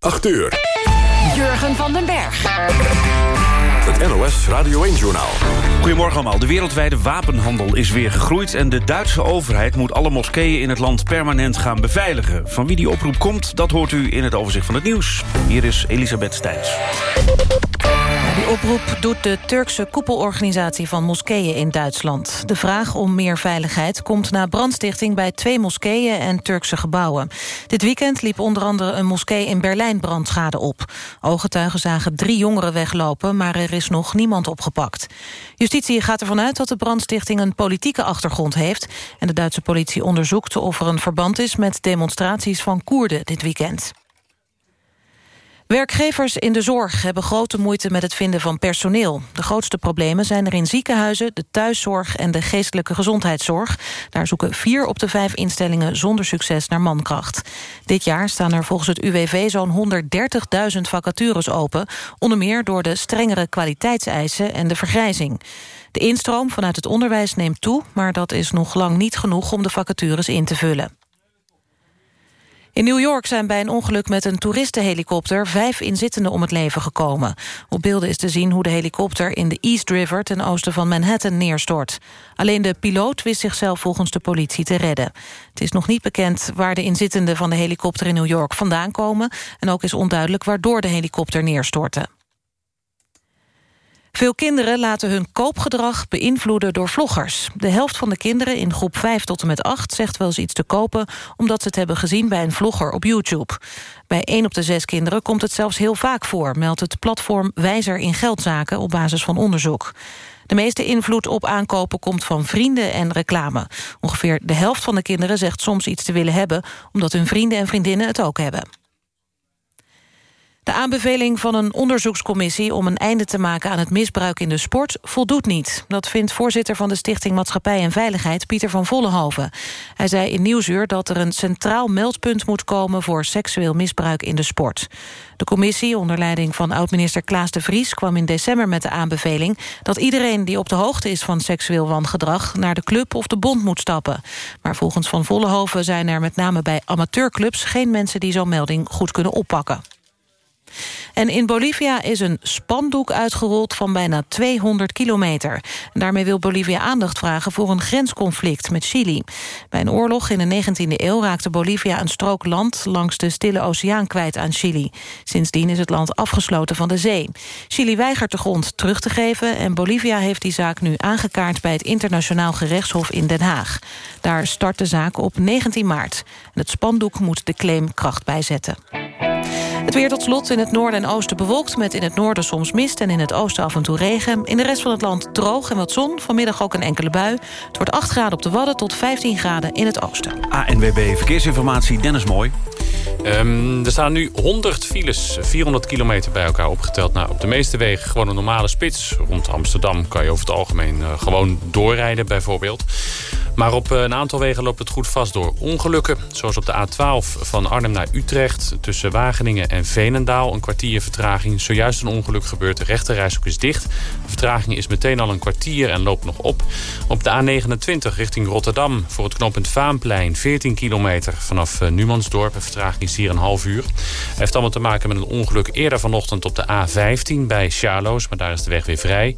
8 uur. Jurgen van den Berg. Het NOS Radio 1-journaal. Goedemorgen allemaal. De wereldwijde wapenhandel is weer gegroeid... en de Duitse overheid moet alle moskeeën in het land permanent gaan beveiligen. Van wie die oproep komt, dat hoort u in het overzicht van het nieuws. Hier is Elisabeth Stijns. Oproep doet de Turkse koepelorganisatie van moskeeën in Duitsland. De vraag om meer veiligheid komt na brandstichting bij twee moskeeën en Turkse gebouwen. Dit weekend liep onder andere een moskee in Berlijn brandschade op. Ooggetuigen zagen drie jongeren weglopen, maar er is nog niemand opgepakt. Justitie gaat ervan uit dat de brandstichting een politieke achtergrond heeft... en de Duitse politie onderzoekt of er een verband is met demonstraties van Koerden dit weekend. Werkgevers in de zorg hebben grote moeite met het vinden van personeel. De grootste problemen zijn er in ziekenhuizen, de thuiszorg en de geestelijke gezondheidszorg. Daar zoeken vier op de vijf instellingen zonder succes naar mankracht. Dit jaar staan er volgens het UWV zo'n 130.000 vacatures open, onder meer door de strengere kwaliteitseisen en de vergrijzing. De instroom vanuit het onderwijs neemt toe, maar dat is nog lang niet genoeg om de vacatures in te vullen. In New York zijn bij een ongeluk met een toeristenhelikopter... vijf inzittenden om het leven gekomen. Op beelden is te zien hoe de helikopter in de East River... ten oosten van Manhattan neerstort. Alleen de piloot wist zichzelf volgens de politie te redden. Het is nog niet bekend waar de inzittenden van de helikopter in New York vandaan komen... en ook is onduidelijk waardoor de helikopter neerstortte. Veel kinderen laten hun koopgedrag beïnvloeden door vloggers. De helft van de kinderen in groep 5 tot en met 8 zegt wel eens iets te kopen... omdat ze het hebben gezien bij een vlogger op YouTube. Bij 1 op de 6 kinderen komt het zelfs heel vaak voor... meldt het platform Wijzer in Geldzaken op basis van onderzoek. De meeste invloed op aankopen komt van vrienden en reclame. Ongeveer de helft van de kinderen zegt soms iets te willen hebben... omdat hun vrienden en vriendinnen het ook hebben. De aanbeveling van een onderzoekscommissie om een einde te maken aan het misbruik in de sport voldoet niet. Dat vindt voorzitter van de Stichting Maatschappij en Veiligheid, Pieter van Vollenhoven. Hij zei in Nieuwsuur dat er een centraal meldpunt moet komen voor seksueel misbruik in de sport. De commissie, onder leiding van oud-minister Klaas de Vries, kwam in december met de aanbeveling dat iedereen die op de hoogte is van seksueel wangedrag naar de club of de bond moet stappen. Maar volgens Van Vollenhoven zijn er met name bij amateurclubs geen mensen die zo'n melding goed kunnen oppakken. En in Bolivia is een spandoek uitgerold van bijna 200 kilometer. Daarmee wil Bolivia aandacht vragen voor een grensconflict met Chili. Bij een oorlog in de 19e eeuw raakte Bolivia een strook land... langs de Stille Oceaan kwijt aan Chili. Sindsdien is het land afgesloten van de zee. Chili weigert de grond terug te geven... en Bolivia heeft die zaak nu aangekaart bij het Internationaal Gerechtshof in Den Haag. Daar start de zaak op 19 maart. En het spandoek moet de claim kracht bijzetten. Het weer tot slot in het noorden en oosten bewolkt... met in het noorden soms mist en in het oosten af en toe regen. In de rest van het land droog en wat zon. Vanmiddag ook een enkele bui. Het wordt 8 graden op de Wadden tot 15 graden in het oosten. ANWB Verkeersinformatie, Dennis Mooi. Um, er staan nu 100 files, 400 kilometer bij elkaar opgeteld. Nou, op de meeste wegen gewoon een normale spits. Rond Amsterdam kan je over het algemeen uh, gewoon doorrijden bijvoorbeeld. Maar op een aantal wegen loopt het goed vast door ongelukken. Zoals op de A12 van Arnhem naar Utrecht. Tussen En Veenendaal. Een kwartier vertraging. Zojuist een ongeluk gebeurt. De rechterrijstrook is dicht. De vertraging is meteen al een kwartier en loopt nog op. Op de A29 richting Rotterdam. Voor het knooppunt Vaanplein. 14 kilometer vanaf Numansdorp. De vertraging is hier een half uur. Heeft allemaal te maken met een ongeluk eerder vanochtend op de A15 bij Charloes. Maar daar is de weg weer vrij.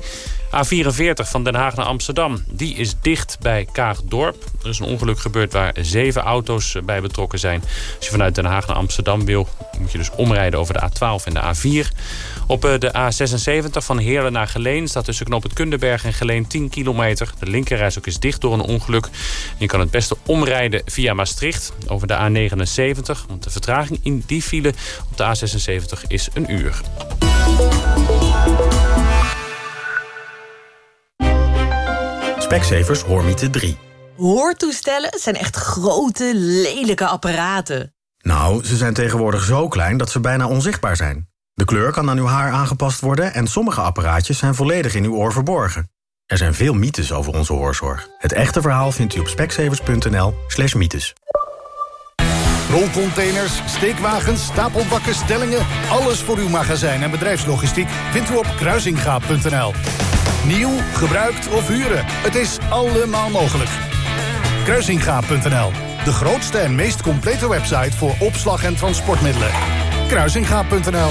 A44 van Den Haag naar Amsterdam. Die is dicht bij Kaagdorp. Er is een ongeluk gebeurd waar zeven auto's bij betrokken zijn. Als je vanuit Den Haag naar Amsterdam wil... moet je dus omrijden over de A12 en de A4. Op eh, de A76 van Heerlen naar Geleen... staat tussen knop het Kundenberg en Geleen 10 kilometer. De linkerreis ook is dicht door een ongeluk. Je kan het beste omrijden via Maastricht over de A79. Want de vertraging in die file op de A76 is een uur. Specsavers Hoormiete 3. Hoortoestellen zijn echt grote, lelijke apparaten. Nou, ze zijn tegenwoordig zo klein dat ze bijna onzichtbaar zijn. De kleur kan aan uw haar aangepast worden... en sommige apparaatjes zijn volledig in uw oor verborgen. Er zijn veel mythes over onze hoorzorg. Het echte verhaal vindt u op specsavers.nl slash mythes. Rolcontainers, steekwagens, stapelbakken, stellingen... alles voor uw magazijn en bedrijfslogistiek vindt u op kruisingaap.nl. Nieuw, gebruikt of huren. Het is allemaal mogelijk. Kruisingaap.nl. De grootste en meest complete website voor opslag en transportmiddelen. kruisingaap.nl.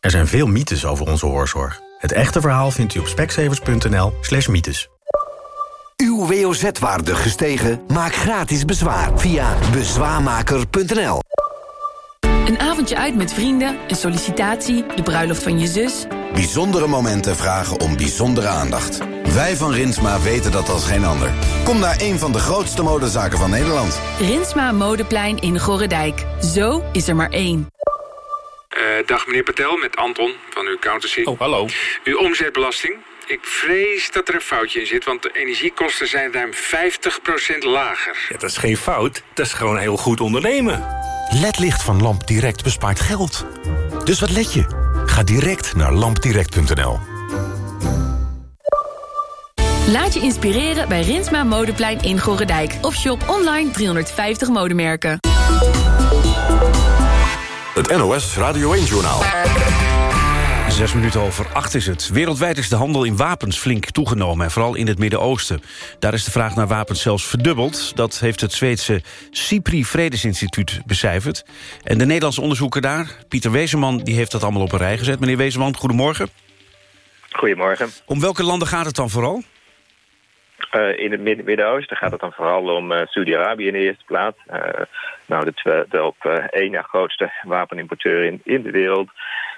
Er zijn veel mythes over onze hoorzorg. Het echte verhaal vindt u op speksevers.nl slash mythes. Uw WOZ-waarde gestegen? Maak gratis bezwaar via bezwaarmaker.nl. Een avondje uit met vrienden, een sollicitatie, de bruiloft van je zus. Bijzondere momenten vragen om bijzondere aandacht. Wij van Rinsma weten dat als geen ander. Kom naar een van de grootste modezaken van Nederland. Rinsma Modeplein in Gorredijk. Zo is er maar één. Uh, dag meneer Patel, met Anton van uw accountancy. Oh, hallo. Uw omzetbelasting. Ik vrees dat er een foutje in zit, want de energiekosten zijn ruim 50% lager. Ja, dat is geen fout, dat is gewoon heel goed ondernemen. LED-licht van LampDirect bespaart geld. Dus wat let je? Ga direct naar lampdirect.nl. Laat je inspireren bij Rinsma Modeplein in Gorredijk. Of shop online 350 modemerken. Het NOS Radio 1-journaal. Zes minuten over acht is het. Wereldwijd is de handel in wapens flink toegenomen. En vooral in het Midden-Oosten. Daar is de vraag naar wapens zelfs verdubbeld. Dat heeft het Zweedse CIPRI Vredesinstituut becijferd. En de Nederlandse onderzoeker daar, Pieter Wezenman... die heeft dat allemaal op een rij gezet. Meneer Wezenman, goedemorgen. Goedemorgen. Om welke landen gaat het dan vooral? Uh, in het Midden-Oosten gaat het dan vooral om uh, Saudi-Arabië in de eerste plaats. Uh, nou, de, de op één na grootste wapenimporteur in, in de wereld.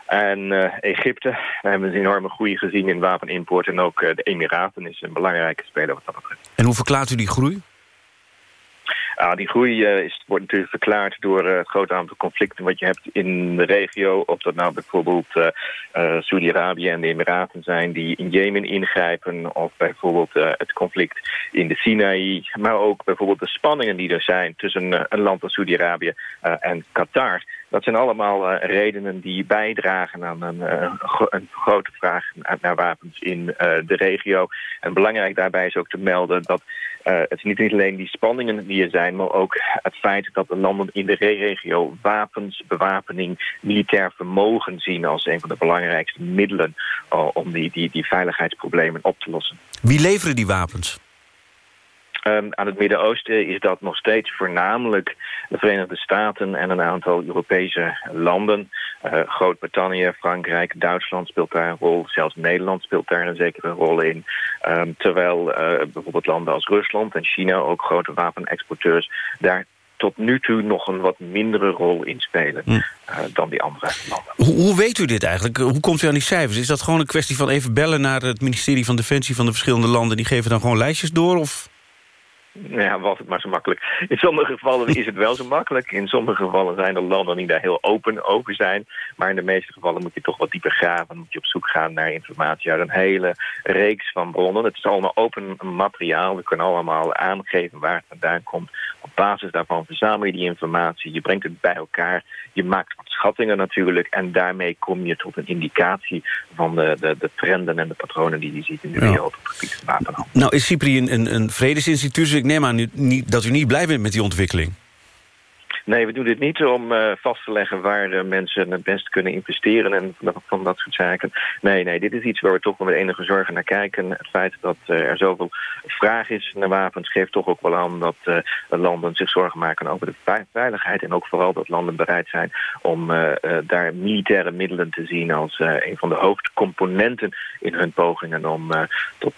En Egypte, we hebben een enorme groei gezien in wapenimport. En ook de Emiraten is een belangrijke speler wat dat betreft. En hoe verklaart u die groei? Ah, die groei uh, is, wordt natuurlijk verklaard door uh, het grote aantal conflicten wat je hebt in de regio. Of dat nou bijvoorbeeld uh, Saudi-Arabië en de Emiraten zijn die in Jemen ingrijpen. Of bijvoorbeeld het conflict in de Sinaï. Maar ook bijvoorbeeld de spanningen die er zijn tussen een land als Saudi-Arabië en Qatar. Dat zijn allemaal redenen die bijdragen aan een, een grote vraag naar wapens in de regio. En belangrijk daarbij is ook te melden dat het is niet alleen die spanningen die er zijn, maar ook het feit dat de landen in de regio wapens, bewapening, militair vermogen zien als een van de belangrijkste middelen om die, die, die veiligheidsproblemen op te lossen. Wie leveren die wapens? Um, aan het Midden-Oosten is dat nog steeds voornamelijk de Verenigde Staten en een aantal Europese landen. Uh, Groot-Brittannië, Frankrijk, Duitsland speelt daar een rol. Zelfs Nederland speelt daar een zekere rol in. Um, terwijl uh, bijvoorbeeld landen als Rusland en China, ook grote wapenexporteurs, daar tot nu toe nog een wat mindere rol in spelen hm. uh, dan die andere landen. Hoe, hoe, weet u dit eigenlijk? Hoe komt u aan die cijfers? Is dat gewoon een kwestie van even bellen naar het ministerie van Defensie van de verschillende landen? Die geven dan gewoon lijstjes door? Of ja, was het maar zo makkelijk. In sommige gevallen is het wel zo makkelijk. In sommige gevallen zijn er landen die daar heel open over zijn. Maar in de meeste gevallen moet je toch wat dieper graven. Moet je op zoek gaan naar informatie uit een hele reeks van bronnen. Het is allemaal open materiaal. We kunnen allemaal aangeven waar het vandaan komt. Op basis daarvan verzamel je die informatie. Je brengt het bij elkaar. Je maakt wat schattingen natuurlijk. En daarmee kom je tot een indicatie van de, de, de trenden en de patronen die je ziet in de wereld op het gebied van wapenhandel. Nou is Cyprus een, een, een vredesinstituut. Neem aan niet, dat u niet blij bent met die ontwikkeling. Nee, we doen dit niet om uh, vast te leggen waar uh, mensen het best kunnen investeren en van, dat soort zaken. Nee, nee, dit is iets waar we toch met enige zorgen naar kijken. Het feit dat uh, er zoveel vraag is naar wapens geeft toch ook wel aan dat landen zich zorgen maken over de veiligheid. En ook vooral dat landen bereid zijn om daar militaire middelen te zien als een van de hoofdcomponenten in hun pogingen om tot,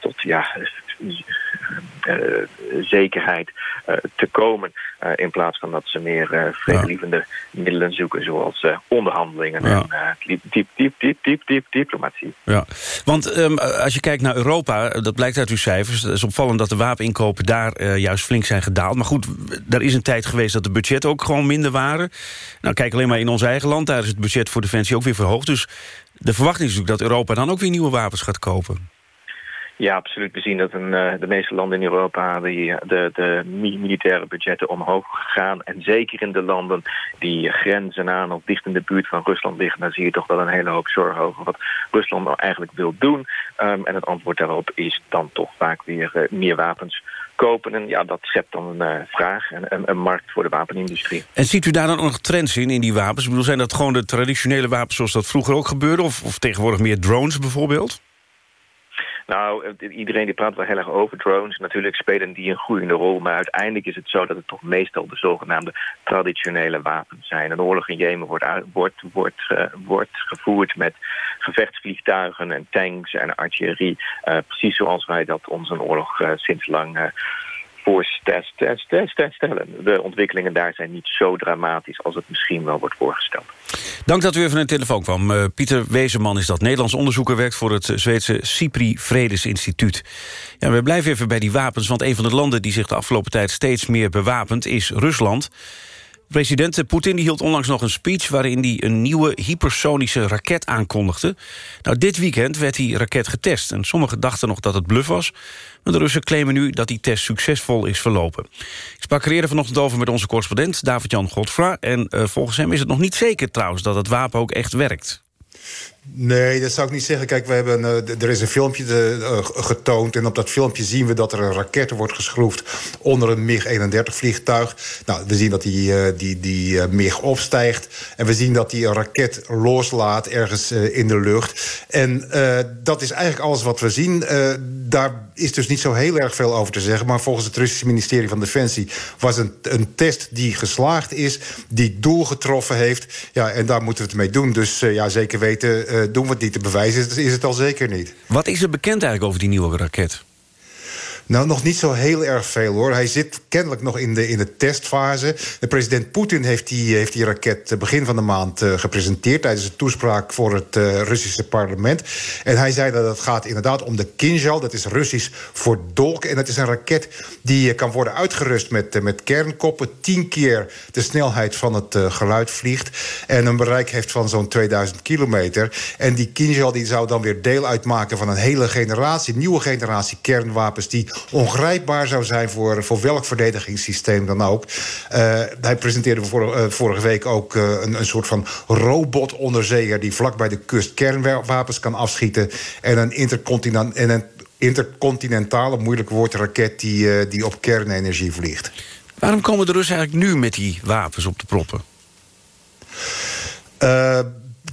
tot ja, zekerheid uh, te komen. Uh, in plaats van dat ze meer vredelievende ja. middelen zoeken... zoals onderhandelingen ja. en diep, diep, diep, diep, diep, diep, diplomatie. Ja, want um, als je kijkt naar Europa, dat blijkt uit uw cijfers... het is opvallend dat de wapeninkopen daar juist flink zijn gedaald. Maar goed, er is een tijd geweest dat de budgetten ook gewoon minder waren. Nou, kijk alleen maar in ons eigen land. Daar is het budget voor defensie ook weer verhoogd. Dus de verwachting is natuurlijk dat Europa dan ook weer nieuwe wapens gaat kopen. Ja, absoluut. We zien dat een, uh, de meeste landen in Europa die, de, de militaire budgetten omhoog gaan. En zeker in de landen die grenzen aan of dicht in de buurt van Rusland liggen... dan zie je toch wel een hele hoop zorgen over wat Rusland nou eigenlijk wil doen. Um, en het antwoord daarop is dan toch vaak weer uh, meer wapens kopen. En ja, dat schept dan een vraag en een, een, markt voor de wapenindustrie. En ziet u daar dan nog trends in, in die wapens? Ik bedoel, zijn dat gewoon de traditionele wapens zoals dat vroeger ook gebeurde? Of, of tegenwoordig meer drones bijvoorbeeld? Nou, iedereen die praat wel heel erg over drones. Natuurlijk spelen die een groeiende rol. Maar uiteindelijk is het zo dat het toch meestal de zogenaamde traditionele wapens zijn. Een oorlog in Jemen wordt, wordt, wordt, wordt gevoerd met gevechtsvliegtuigen en tanks en artillerie. Uh, precies zoals wij dat onze oorlog uh, sinds lang voorstellen. De ontwikkelingen daar zijn niet zo dramatisch als het misschien wel wordt voorgesteld. Dank dat u even naar de telefoon kwam. Uh, Pieter Wezenman is dat. Nederlands onderzoeker werkt voor het Zweedse Cypri Vredesinstituut. Ja, we blijven even bij die wapens, want een van de landen... die zich de afgelopen tijd steeds meer bewapent, is Rusland. President Poetin die hield onlangs nog een speech... waarin hij een nieuwe hypersonische raket aankondigde. Nou, dit weekend werd die raket getest. En sommigen dachten nog dat het bluff was. Maar de Russen claimen nu dat die test succesvol is verlopen. Ik sprak er eerder vanochtend over met onze correspondent David-Jan Godfra. En uh, volgens hem is het nog niet zeker trouwens... dat het wapen ook echt werkt. Nee, dat zou ik niet zeggen. Kijk, we hebben, uh, er is een filmpje uh, getoond... en op dat filmpje zien we dat er een raket wordt geschroefd... onder een MiG-31-vliegtuig. Nou, we zien dat die, uh, die, die MiG opstijgt... en we zien dat die een raket loslaat ergens in de lucht. En dat is eigenlijk alles wat we zien. daar is dus niet zo heel erg veel over te zeggen... maar volgens het Russische ministerie van Defensie... was een, een test die geslaagd is, die doel getroffen heeft. Ja, en daar moeten we het mee doen. Dus ja, zeker weten doen we het niet te bewijzen, is, is het al zeker niet. Wat is er bekend eigenlijk over die nieuwe raket? Nou, nog niet zo heel erg veel hoor. Hij zit kennelijk nog in de, in de testfase. De president Poetin heeft die, heeft die raket begin van de maand uh, gepresenteerd... tijdens een toespraak voor het uh, Russische parlement. En hij zei dat het gaat inderdaad om de Kinjal. Dat is Russisch voor dolk. En dat is een raket die kan worden uitgerust met, met kernkoppen. Tien keer de snelheid van het geluid vliegt. En een bereik heeft van zo'n 2000 kilometer. En die Kinjal die zou dan weer deel uitmaken van een hele generatie... nieuwe generatie kernwapens... die ongrijpbaar zou zijn voor, voor welk verdedigingssysteem dan ook. Uh, hij presenteerde vor, uh, vorige week ook uh, een, een soort van robotonderzeeër... die vlak bij de kust kernwapens kan afschieten... en een, intercontinent, en een intercontinentale, moeilijk woord, raket... die, die op kernenergie vliegt. Waarom komen de Russen eigenlijk nu met die wapens op de proppen?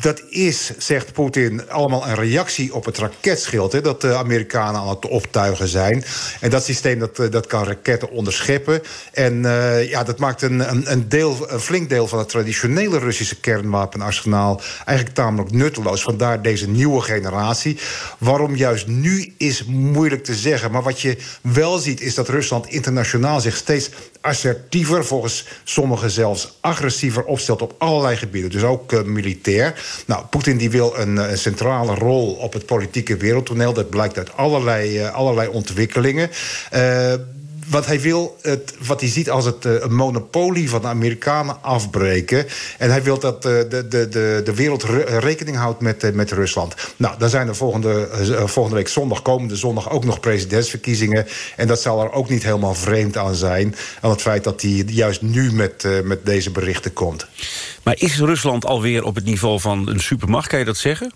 Dat is, zegt Poetin, allemaal een reactie op het raketschild... Hè, dat de Amerikanen aan het optuigen zijn. En dat systeem dat, eh, dat kan raketten onderscheppen. En uh, ja, dat maakt een, een, deel, een flink deel van het traditionele Russische kernwapenarsenaal... eigenlijk tamelijk nutteloos. Vandaar deze nieuwe generatie. Waarom juist nu is moeilijk te zeggen. Maar wat je wel ziet is dat Rusland internationaal zich steeds assertiever... volgens sommigen zelfs agressiever opstelt op allerlei gebieden. Dus ook uh, militair. Nou, Poetin die wil een, een, centrale rol op het politieke wereldtoneel. Dat blijkt uit allerlei, uh, allerlei ontwikkelingen. Wat hij wil, het, wat hij ziet als het uh, een monopolie van de Amerikanen afbreken. En hij wil dat uh, de, de, de, de wereld rekening houdt met, uh, met Rusland. Nou, dan zijn er volgende, volgende week zondag, komende zondag, ook nog presidentsverkiezingen. En dat zal er ook niet helemaal vreemd aan zijn. Aan het feit dat hij juist nu met, met deze berichten komt. Maar is Rusland alweer op het niveau van een supermacht, kan je dat zeggen?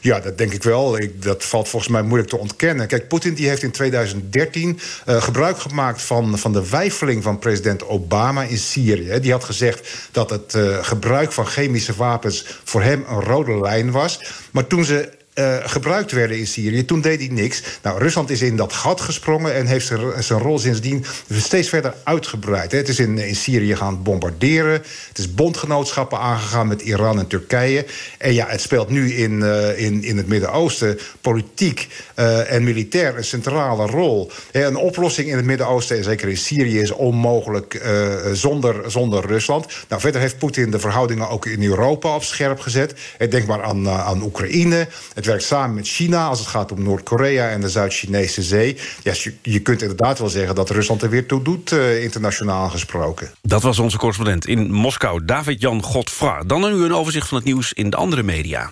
Ja, dat denk ik wel. Ik, dat valt volgens mij moeilijk te ontkennen. Kijk, Poetin die heeft in 2013 uh, gebruik gemaakt van, van de weifeling van president Obama in Syrië. Die had gezegd dat het uh, gebruik van chemische wapens voor hem een rode lijn was. Maar toen ze uh, gebruikt werden in Syrië. Toen deed hij niks. Nou, Rusland is in dat gat gesprongen en heeft zijn rol sindsdien steeds verder uitgebreid. Het is in, in Syrië gaan bombarderen. Het is bondgenootschappen aangegaan met Iran en Turkije. En ja, het speelt nu in, uh, in, in het Midden-Oosten politiek uh, en militair een centrale rol. Een oplossing in het Midden-Oosten en zeker in Syrië is onmogelijk zonder, zonder Rusland. Nou, verder heeft Poetin de verhoudingen ook in Europa op scherp gezet. Denk maar aan, aan Oekraïne. Het werkt samen met China als het gaat om Noord-Korea en de Zuid-Chinese Zee. Ja, je, kunt inderdaad wel zeggen dat Rusland er weer toe doet, uh, internationaal gesproken. Dat was onze correspondent in Moskou, David-Jan Godfra. Dan nu een overzicht van het nieuws in de andere media.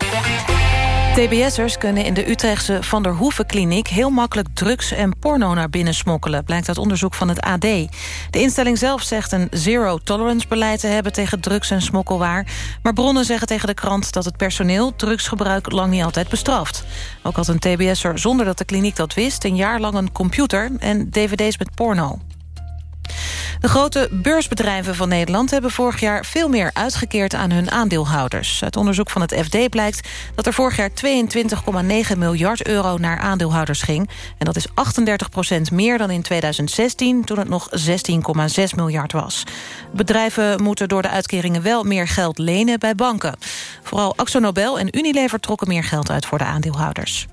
TBS'ers kunnen in de Utrechtse Van der Hoeven kliniek... heel makkelijk drugs en porno naar binnen smokkelen... blijkt uit onderzoek van het AD. De instelling zelf zegt een zero-tolerance-beleid te hebben... tegen drugs en smokkelwaar. Maar bronnen zeggen tegen de krant dat het personeel... drugsgebruik lang niet altijd bestraft. Ook had een TBS'er zonder dat de kliniek dat wist... een jaar lang een computer en dvd's met porno. De grote beursbedrijven van Nederland hebben vorig jaar veel meer uitgekeerd aan hun aandeelhouders. Uit onderzoek van het FD blijkt dat er vorig jaar 22,9 miljard euro naar aandeelhouders ging. En dat is 38 procent meer dan in 2016, toen het nog 16,6 miljard was. Bedrijven moeten door de uitkeringen wel meer geld lenen bij banken. Vooral AxoNobel en Unilever trokken meer geld uit voor de aandeelhouders.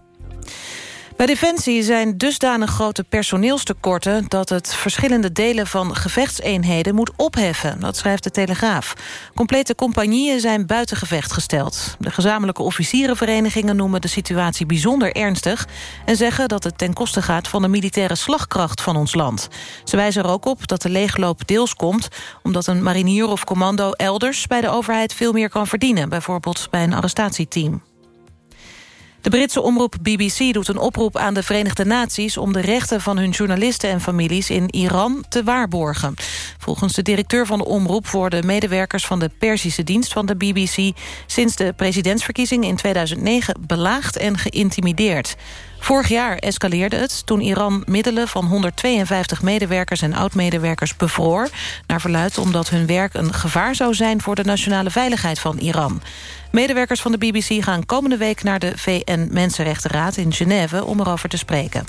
Bij Defensie zijn dusdanig grote personeelstekorten... dat het verschillende delen van gevechtseenheden moet opheffen. Dat schrijft de Telegraaf. Complete compagnieën zijn buiten gevecht gesteld. De gezamenlijke officierenverenigingen noemen de situatie bijzonder ernstig... en zeggen dat het ten koste gaat van de militaire slagkracht van ons land. Ze wijzen er ook op dat de leegloop deels komt... omdat een marinier of commando elders bij de overheid veel meer kan verdienen. Bijvoorbeeld bij een arrestatieteam. De Britse omroep BBC doet een oproep aan de Verenigde Naties... om de rechten van hun journalisten en families in Iran te waarborgen. Volgens de directeur van de omroep worden medewerkers van de Perzische dienst van de BBC... sinds de presidentsverkiezing in 2009 belaagd en geïntimideerd. Vorig jaar escaleerde het toen Iran middelen van 152 medewerkers en oud-medewerkers bevroor. Naar verluidt omdat hun werk een gevaar zou zijn voor de nationale veiligheid van Iran. Medewerkers van de BBC gaan komende week naar de VN-Mensenrechtenraad in Genève om erover te spreken.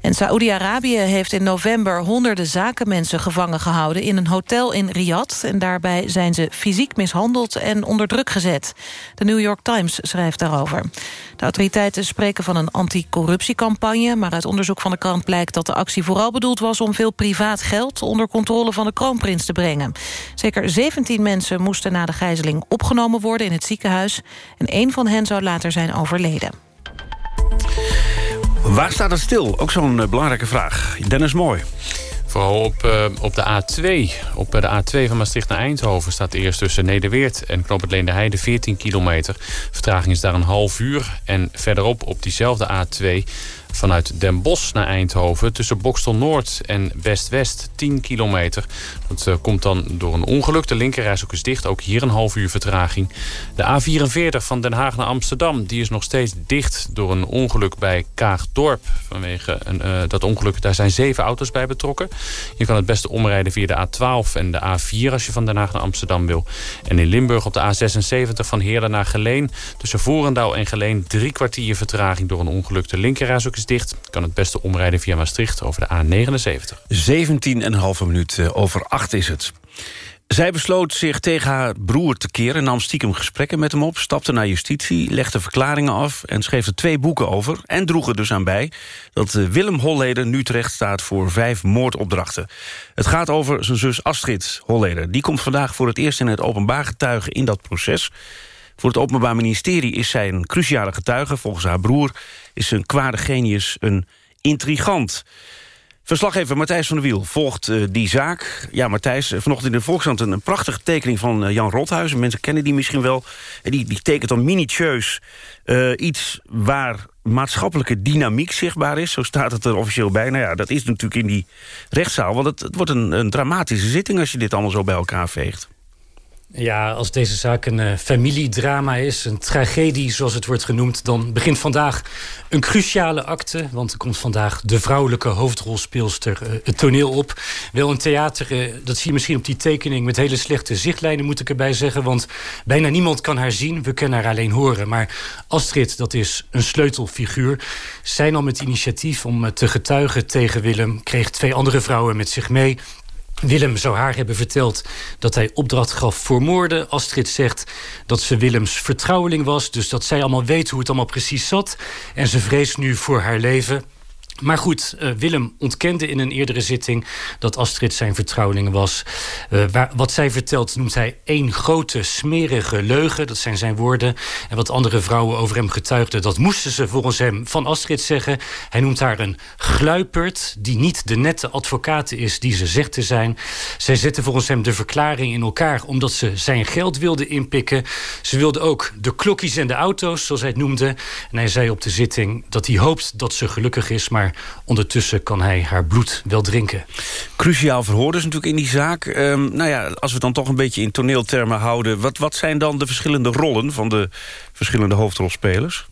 En Saoedi-Arabië heeft in november honderden zakenmensen gevangen gehouden... in een hotel in Riyadh. En daarbij zijn ze fysiek mishandeld en onder druk gezet. De New York Times schrijft daarover. De autoriteiten spreken van een anticorruptiecampagne... maar uit onderzoek van de krant blijkt dat de actie vooral bedoeld was... om veel privaat geld onder controle van de kroonprins te brengen. Zeker 17 mensen moesten na de gijzeling opgenomen worden in het ziekenhuis... en één van hen zou later zijn overleden. Waar staat het stil? Ook zo'n uh, belangrijke vraag. Dennis Mooi. Vooral op, uh, op de A2. Op uh, de A2 van Maastricht naar Eindhoven staat eerst tussen Nederweert en Knoop het Leende Heide 14 kilometer. Vertraging is daar een half uur. En verderop op diezelfde A2 vanuit Den Bosch naar Eindhoven... tussen Bokstel Noord en West-West 10 kilometer. Dat uh, komt dan door een ongeluk. De linkerreis ook is dicht. Ook hier een half uur vertraging. De A44 van Den Haag naar Amsterdam... die is nog steeds dicht door een ongeluk bij Kaagdorp. Vanwege een, uh, dat ongeluk, daar zijn zeven auto's bij betrokken. Je kan het beste omrijden via de A12 en de A4... als je van Den Haag naar Amsterdam wil. En in Limburg op de A76 van Heerlen naar Geleen... tussen Voerendaal en Geleen drie kwartier vertraging... door een ongeluk. De linkerreis ook is dicht. Kan het beste omrijden via Maastricht over de A79. 17,5 minuut over 8 is het. Zij besloot zich tegen haar broer te keren... nam stiekem gesprekken met hem op, stapte naar justitie... legde verklaringen af en schreef er twee boeken over... en droeg er dus aan bij dat Willem Holleder nu terecht staat... voor vijf moordopdrachten. Het gaat over zijn zus Astrid Holleder. Die komt vandaag voor het eerst in het openbaar getuigen in dat proces... Voor het Openbaar Ministerie is zij een cruciale getuige. Volgens haar broer is een kwade genius een intrigant. Verslaggever Matthijs van der Wiel volgt uh, die zaak. Ja, Matthijs, vanochtend in de Volkskrant een, prachtige tekening van uh, Jan Rothuizen. Mensen kennen die misschien wel. En die, die tekent dan minutieus iets waar maatschappelijke dynamiek zichtbaar is. Zo staat het er officieel bij. Nou ja, dat is natuurlijk in die rechtszaal. Want het, het wordt een, een dramatische zitting als je dit allemaal zo bij elkaar veegt. Ja, als deze zaak een uh, familiedrama is, een tragedie zoals het wordt genoemd... dan begint vandaag een cruciale acte. Want er komt vandaag de vrouwelijke hoofdrolspeelster uh, het toneel op. Wel een theater, uh, dat zie je misschien op die tekening... met hele slechte zichtlijnen moet ik erbij zeggen. Want bijna niemand kan haar zien, we kunnen haar alleen horen. Maar Astrid, dat is een sleutelfiguur. Zij nam het initiatief om te getuigen tegen Willem... kreeg twee andere vrouwen met zich mee... Willem zou haar hebben verteld dat hij opdracht gaf voor moorden. Astrid zegt dat ze Willems vertrouweling was. Dus dat zij allemaal weet hoe het allemaal precies zat. En ze vreest nu voor haar leven. Maar goed, uh, Willem ontkende in een eerdere zitting dat Astrid zijn vertrouweling was. Waar, wat zij vertelt noemt hij één grote smerige leugen. Dat zijn zijn woorden. En wat andere vrouwen over hem getuigden, dat moesten ze volgens hem van Astrid zeggen. Hij noemt haar een gluiperd die niet de nette advocaat is die ze zegt te zijn. Zij zetten volgens hem de verklaring in elkaar omdat ze zijn geld wilde inpikken. Ze wilde ook de klokjes en de auto's, zoals hij het noemde. En hij zei op de zitting dat hij hoopt dat ze gelukkig is, maar maar ondertussen kan hij haar bloed wel drinken. Cruciaal verhoor dus natuurlijk in die zaak. Um, nou ja, als we dan toch een beetje in toneeltermen houden... wat, wat zijn dan de verschillende rollen van de verschillende hoofdrolspelers?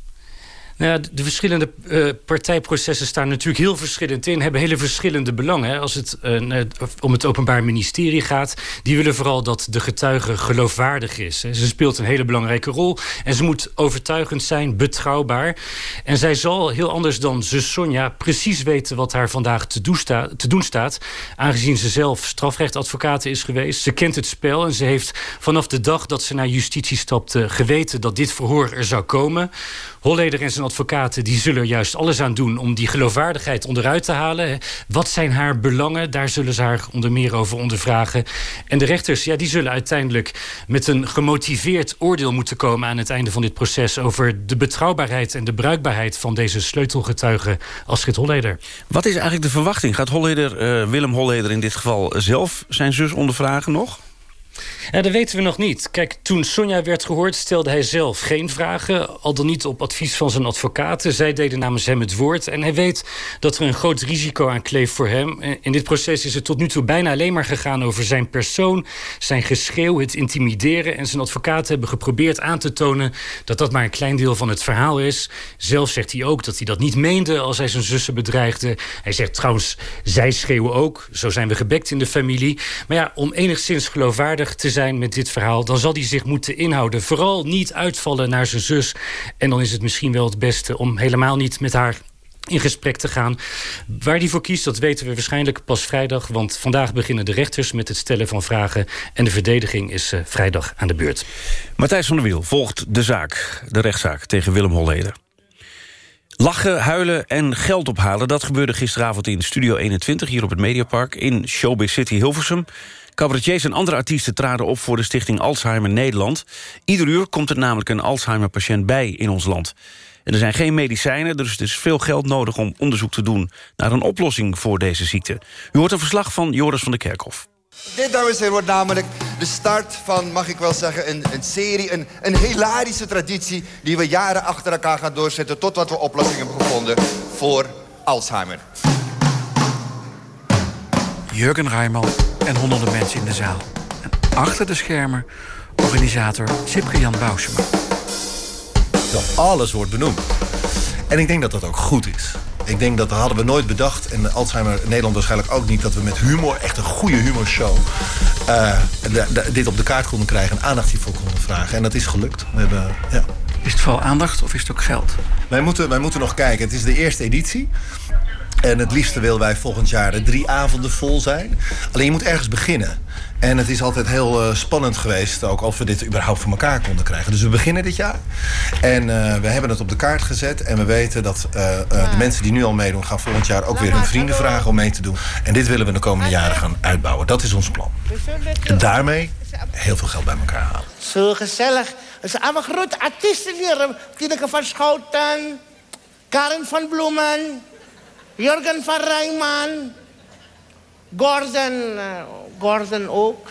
Nou de verschillende uh, partijprocessen staan natuurlijk heel verschillend in. Hebben hele verschillende belangen. Als het uh, om het Openbaar Ministerie gaat, die willen vooral dat de getuige geloofwaardig is. Hè. Ze speelt een hele belangrijke rol en ze moet overtuigend zijn, betrouwbaar. En zij zal heel anders dan zus Sonja precies weten wat haar vandaag te doen, sta te doen staat. Aangezien ze zelf strafrechtadvocaat is geweest. Ze kent het spel en ze heeft vanaf de dag dat ze naar justitie stapte geweten dat dit verhoor er zou komen. Holleder en zijn advocaten die zullen juist alles aan doen... om die geloofwaardigheid onderuit te halen. Wat zijn haar belangen? Daar zullen ze haar onder meer over ondervragen. En de rechters ja, die zullen uiteindelijk met een gemotiveerd oordeel moeten komen... aan het einde van dit proces... over de betrouwbaarheid en de bruikbaarheid van deze sleutelgetuige Astrid Holleder. Wat is eigenlijk de verwachting? Gaat Holleder, uh, Willem Holleder in dit geval zelf zijn zus ondervragen nog? Ja, dat weten we nog niet. Kijk, toen Sonja werd gehoord stelde hij zelf geen vragen. Al dan niet op advies van zijn advocaten. Zij deden namens hem het woord. En hij weet dat er een groot risico aan kleeft voor hem. In dit proces is het tot nu toe bijna alleen maar gegaan over zijn persoon. Zijn geschreeuw, het intimideren. En zijn advocaten hebben geprobeerd aan te tonen... dat dat maar een klein deel van het verhaal is. Zelf zegt hij ook dat hij dat niet meende als hij zijn zussen bedreigde. Hij zegt trouwens, zij schreeuwen ook. Zo zijn we gebekt in de familie. Maar ja, om enigszins geloofwaardig te zijn met dit verhaal... dan zal hij zich moeten inhouden. Vooral niet uitvallen naar zijn zus. En dan is het misschien wel het beste om helemaal niet met haar in gesprek te gaan. Waar die voor kiest, dat weten we waarschijnlijk pas vrijdag... want vandaag beginnen de rechters met het stellen van vragen... en de verdediging is uh, vrijdag aan de beurt. Matthijs van der Wiel volgt de zaak, de rechtszaak tegen Willem Holleder. Lachen, huilen en geld ophalen, dat gebeurde gisteravond in Studio 21... hier op het Mediapark in Showbiz City Hilversum. Cabaretiers en andere artiesten traden op voor de stichting Alzheimer Nederland. Ieder uur komt er namelijk een Alzheimer-patiënt bij in ons land. En er zijn geen medicijnen, dus er is veel geld nodig om onderzoek te doen... naar een oplossing voor deze ziekte. U hoort een verslag van Joris van der Kerkhof. Dit, dames en heren, wordt namelijk de start van, mag ik wel zeggen, een, een serie, een, een hilarische traditie... die we jaren achter elkaar gaan doorzetten tot wat we oplossingen hebben gevonden voor Alzheimer. Jurgen Rijman en honderden mensen in de zaal. En achter de schermen organisator Sipke Jan Bousema. Dat alles wordt benoemd. En ik denk dat dat ook goed is. Ik denk dat dat hadden we nooit bedacht. En Alzheimer Nederland waarschijnlijk ook niet. Dat we met humor, echt een goede humorshow... Uh, dit op de kaart konden krijgen en aandacht hiervoor konden vragen. En dat is gelukt. We hebben, ja. Is het vooral aandacht of is het ook geld? Wij moeten, wij moeten nog kijken. Het is de eerste editie. En het liefste willen wij volgend jaar de drie avonden vol zijn. Alleen je moet ergens beginnen. En het is altijd heel uh, spannend geweest, ook of we dit überhaupt voor elkaar konden krijgen. Dus we beginnen dit jaar. En uh, we hebben het op de kaart gezet. En we weten dat uh, de mensen die nu al meedoen, gaan volgend jaar ook weer hun vrienden vragen om mee te doen. En dit willen we de komende jaren gaan uitbouwen. Dat is ons plan. En daarmee heel veel geld bij elkaar halen. Zo gezellig. Het zijn allemaal grote artiesten hier. Tineke van Schouten, Karen van Bloemen, Jurgen van Rijman. Gordon, uh, Gordon ook.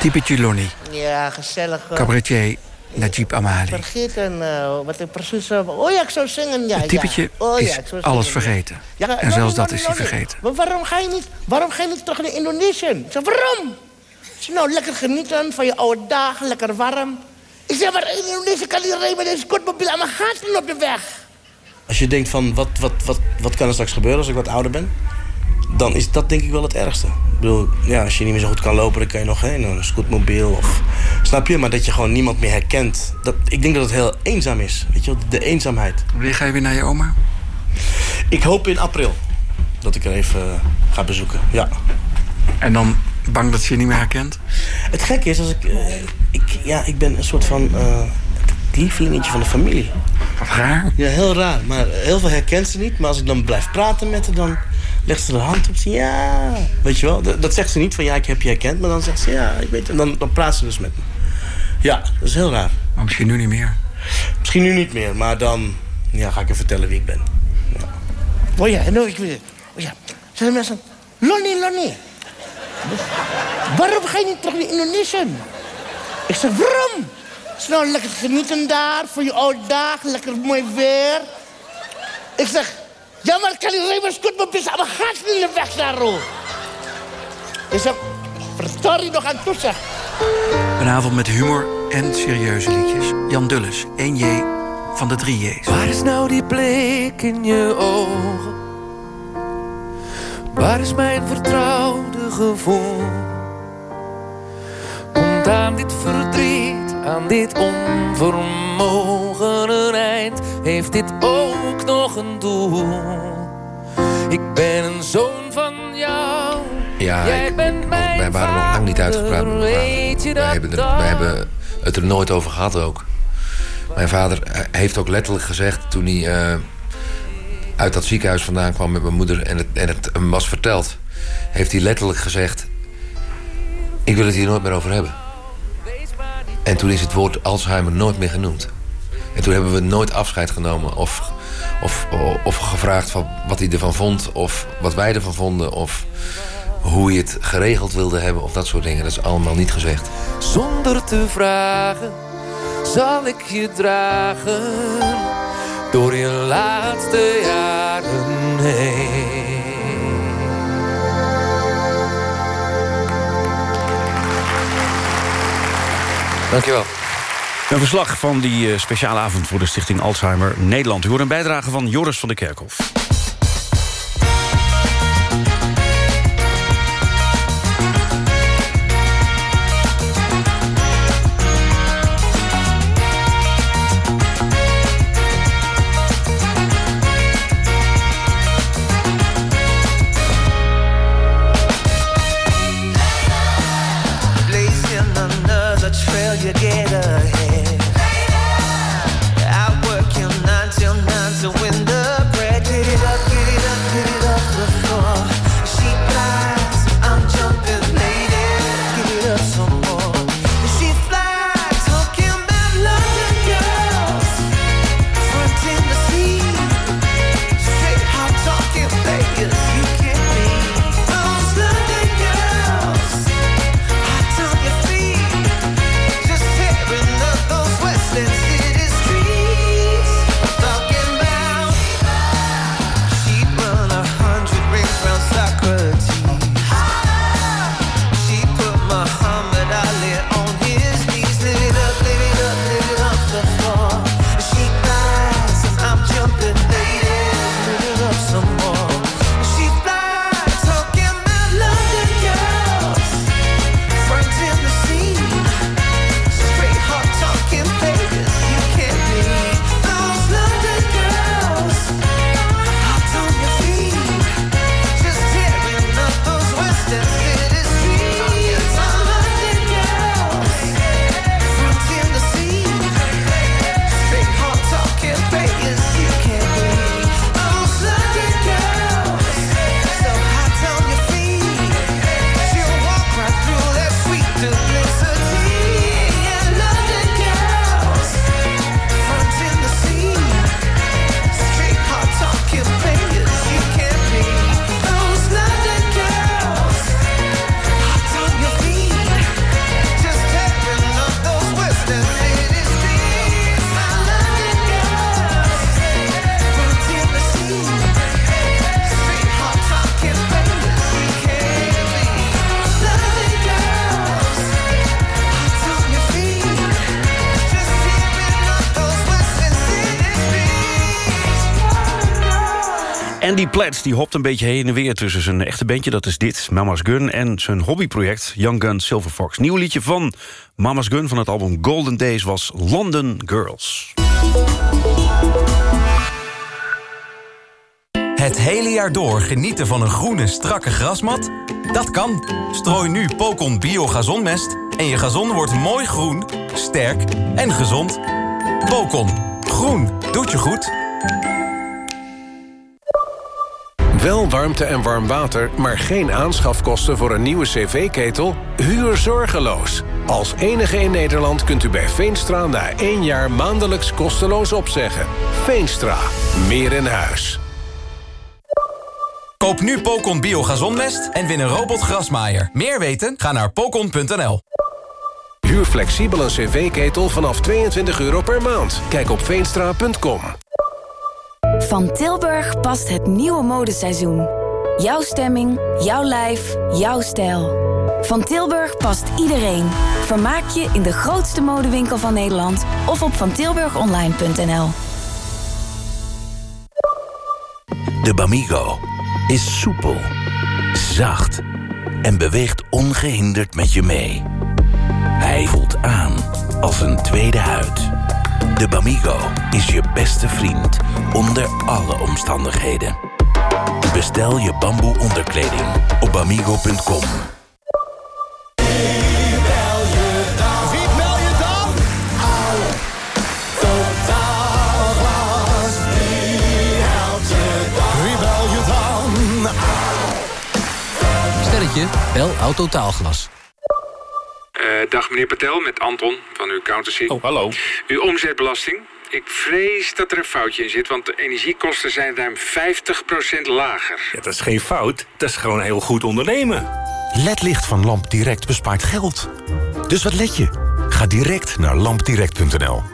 Typetje Lonnie. Ja, gezellig. Uh, Cabaretier Najib Amali. Vergeten uh, wat ik precies... oh ja, ik zou zingen, ja. Het typetje ja. oh, is ja, alles vergeten. Ja, en zelfs dat is hij vergeten. Maar waarom ga je niet, waarom ga je niet terug naar Indonesië? Ik zeg, waarom? Ik nou, lekker genieten van je oude dagen, lekker warm. Ik zeg, maar in Indonesië kan iedereen met deze kortmobiel aan mijn gaten op de weg. Als je denkt van, wat, wat, wat, wat kan er straks gebeuren als ik wat ouder ben? Dan is dat denk ik wel het ergste. Ik bedoel, ja, als je niet meer zo goed kan lopen, dan kan je nog heen. Een scootmobiel of... Snap je? Maar dat je gewoon niemand meer herkent. Dat, ik denk dat het heel eenzaam is. Weet je De eenzaamheid. Wanneer ga je weer naar je oma? Ik hoop in april. Dat ik er even uh, ga bezoeken, ja. En dan bang dat ze je niet meer herkent? Het gekke is, als ik, uh, ik, ja, ik ben een soort van... Uh, het lievelingetje van de familie. Wat raar? Ja, heel raar. Maar heel veel herkent ze niet. Maar als ik dan blijf praten met haar, dan legt ze de hand op. Ze, ja, weet je wel. Dat, dat, zegt ze niet van ja, ik heb je herkend. Maar dan zegt ze ja, ik weet En dan, dan praat ze dus met me. Ja, dat is heel raar. Maar misschien nu niet meer? Misschien nu niet meer. Maar dan ja, ga ik je vertellen wie ik ben. Ja. Oh ja, nou, ik weet Oh ja. Zijn mensen... Lonnie, Lonnie. Waarom ga je niet terug naar Indonesië? Ik zeg, waarom? Snel lekker genieten daar, voor je oude dag, lekker mooi weer. Ik zeg, ja maar kan je rijden goed, maar bis maar gaat niet in de weg daar, hoor. Ik zeg, vertel je nog aan toe, zeg. Een avond met humor en serieuze liedjes. Jan Dulles, 1J, van de drie J's. Waar is nou die blik in je ogen? Waar is mijn vertrouwde gevoel? Komt aan dit verdriet, aan dit onvermogen een eind? Heeft dit ook nog een doel? Ik ben een zoon van jou. Ja, Jij ik- bent mijn wij waren nog lang niet uitgepraat je Wij hebben, er, wij hebben het er nooit over gehad ook. Mijn vader eh, heeft ook letterlijk gezegd toen hij eh, uit dat ziekenhuis vandaan kwam met mijn moeder en het, en het hem was verteld, heeft hij letterlijk gezegd: Ik wil het hier nooit meer over hebben. En toen is het woord Alzheimer nooit meer genoemd. En toen hebben we nooit afscheid genomen of, of, of gevraagd van wat hij ervan vond, of wat wij ervan vonden, of hoe hij het geregeld wilde hebben, of dat soort dingen. Dat is allemaal niet gezegd. Zonder te vragen zal ik je dragen door je laatste jaren heen. Dankjewel. Een verslag van die eh, speciale avond voor de Stichting Alzheimer Nederland. U hoort een bijdrage van Joris van der Kerkhof. Yeah. you Plats die hopt een beetje heen en weer tussen zijn echte bandje... dat is dit, Mama's Gun, en zijn hobbyproject Young Gun Silver Fox. Nieuw liedje van Mama's Gun van het album Golden Days was London Girls. Het hele jaar door genieten van een groene, strakke grasmat? Dat kan. Strooi nu Pocon Bio Gazonmest en je gazon wordt mooi groen, sterk en gezond. Pocon. Groen. Doet je goed. Wel warmte en warm water, maar geen aanschafkosten voor een nieuwe cv-ketel? Huur zorgeloos. Als enige in Nederland kunt u bij Veenstra na één jaar maandelijks kosteloos opzeggen. Veenstra. Meer in huis. Koop nu Pocon Bio Gazonmest en win een robot grasmaaier. Meer weten? Ga naar pocon.nl. Huur flexibel een cv-ketel vanaf 22 euro per maand. Kijk op veenstra.com. Van Tilburg past het nieuwe modeseizoen. Jouw stemming, jouw lijf, jouw stijl. Van Tilburg past iedereen. Vermaak je in de grootste modewinkel van Nederland of op vantilburgonline.nl. De Bamigo is soepel, zacht en beweegt ongehinderd met je mee. Hij voelt aan als een tweede huid. De Bamigo is je beste vriend onder alle omstandigheden. Bestel je bamboe onderkleding op bamigo.com. Bel Autotaalglas. Eh, dag meneer Patel, met Anton van uw accountancy. Oh, hallo. Uw omzetbelasting. Ik vrees dat er een foutje in zit, want de energiekosten zijn ruim 50% lager. Ja, dat is geen fout, dat is gewoon heel goed ondernemen. LED-licht van Lamp Direct bespaart geld. Dus wat let je? Ga direct naar lampdirect.nl.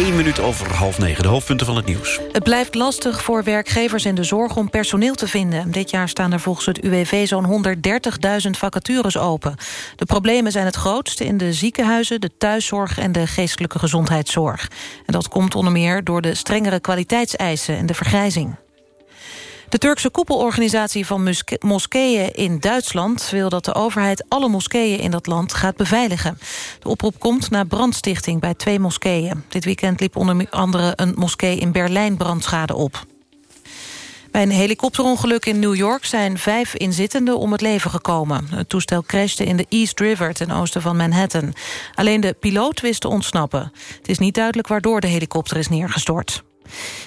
1 minuut over half negen, de hoofdpunten van het nieuws. Het blijft lastig voor werkgevers in de zorg om personeel te vinden. Dit jaar staan er volgens het UWV zo'n 130.000 vacatures open. De problemen zijn het grootst in de ziekenhuizen, de thuiszorg en de geestelijke gezondheidszorg. En dat komt onder meer door de strengere kwaliteitseisen en de vergrijzing. De Turkse koepelorganisatie van moskeeën in Duitsland... wil dat de overheid alle moskeeën in dat land gaat beveiligen. De oproep komt na brandstichting bij twee moskeeën. Dit weekend liep onder andere een moskee in Berlijn brandschade op. Bij een helikopterongeluk in New York zijn vijf inzittenden om het leven gekomen. Het toestel crashte in de East River ten oosten van Manhattan. Alleen de piloot wist te ontsnappen. Het is niet duidelijk waardoor de helikopter is neergestort.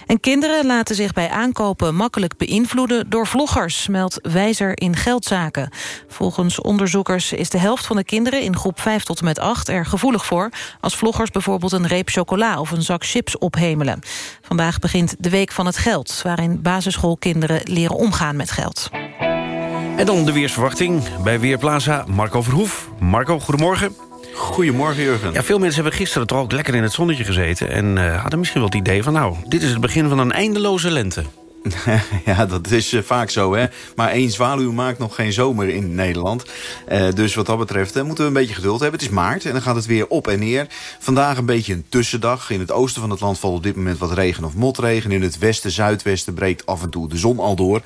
En kinderen laten zich bij aankopen makkelijk beïnvloeden door vloggers, meldt Wijzer in Geldzaken. Volgens onderzoekers is de helft van de kinderen in groep 5 tot en met 8 er gevoelig voor, als vloggers bijvoorbeeld een reep chocola of een zak chips ophemelen. Vandaag begint de Week van het Geld, waarin basisschoolkinderen leren omgaan met geld. En dan de weersverwachting bij Weerplaza. Marco Verhoef. Marco, goedemorgen. Goedemorgen, Jurgen. Ja, veel mensen hebben gisteren toch ook lekker in het zonnetje gezeten... en eh, hadden misschien wel het idee van... nou, dit is het begin van een eindeloze lente. ja, dat is eh, vaak zo, hè. Maar één zwaluw maakt nog geen zomer in Nederland. Eh, dus wat dat betreft eh, moeten we een beetje geduld hebben. Het is maart en dan gaat het weer op en neer. Vandaag een beetje een tussendag. In het oosten van het land valt op dit moment wat regen of motregen. In het westen, zuidwesten breekt af en toe de zon al door.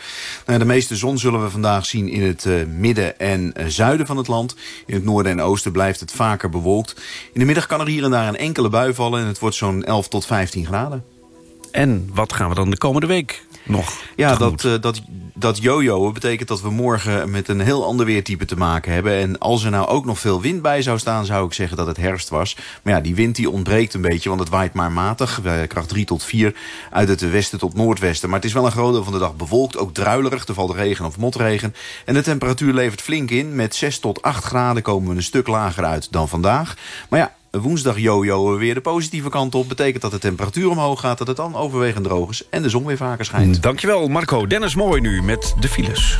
Nou, de meeste zon zullen we vandaag zien in het midden en zuiden van het land. In het noorden en oosten blijft het vaker bewolkt. In de middag kan er hier en daar een enkele bui vallen... en het wordt zo'n 11 tot 15 graden. En wat gaan we dan de komende week nog Ja, tegemoet? dat, eh, dat, dat jojo betekent dat we morgen met een heel ander weertype te maken hebben. En als er nou ook nog veel wind bij zou staan, zou ik zeggen dat het herfst was. Maar ja, die wind die ontbreekt een beetje, want het waait maar matig. eh, Kracht 3 tot 4 uit het westen tot noordwesten. Maar het is wel een groot deel van de dag bewolkt, ook druilerig. Er valt regen of motregen. En de temperatuur levert flink in. Met 6 tot 8 graden komen we een stuk lager uit dan vandaag. Maar ja, woensdag jojo we weer de positieve kant op. Betekent dat de temperatuur omhoog gaat, dat het dan overwegend droog is... en de zon weer vaker schijnt. Dankjewel Marco. Dennis Mooi nu met de files.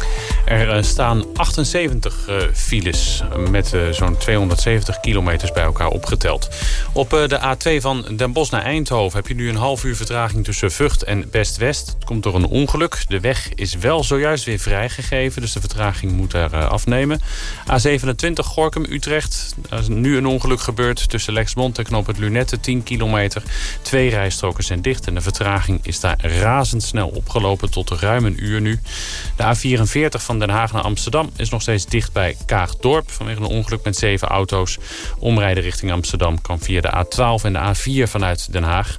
Er eh, staan 78 eh, files met eh, zo'n 270 kilometers bij elkaar opgeteld. Op de A2 van Den Bosch naar Eindhoven heb je nu een half uur vertraging tussen Vught en Best-West. Het komt door een ongeluk. De weg is wel zojuist weer vrijgegeven, dus de vertraging moet eh, afnemen. A27 Gorkum-Utrecht. Er is nu een ongeluk gebeurd tussen Lexmond en Knoop het Lunette, 10 kilometer. Twee rijstroken zijn dicht en de vertraging is daar razendsnel opgelopen tot ruim een uur nu. De A44 van Den Haag naar Amsterdam is nog steeds dicht bij Kaagdorp... vanwege een ongeluk met zeven auto's. Omrijden richting Amsterdam kan via de A12 en de A4 vanuit Den Haag.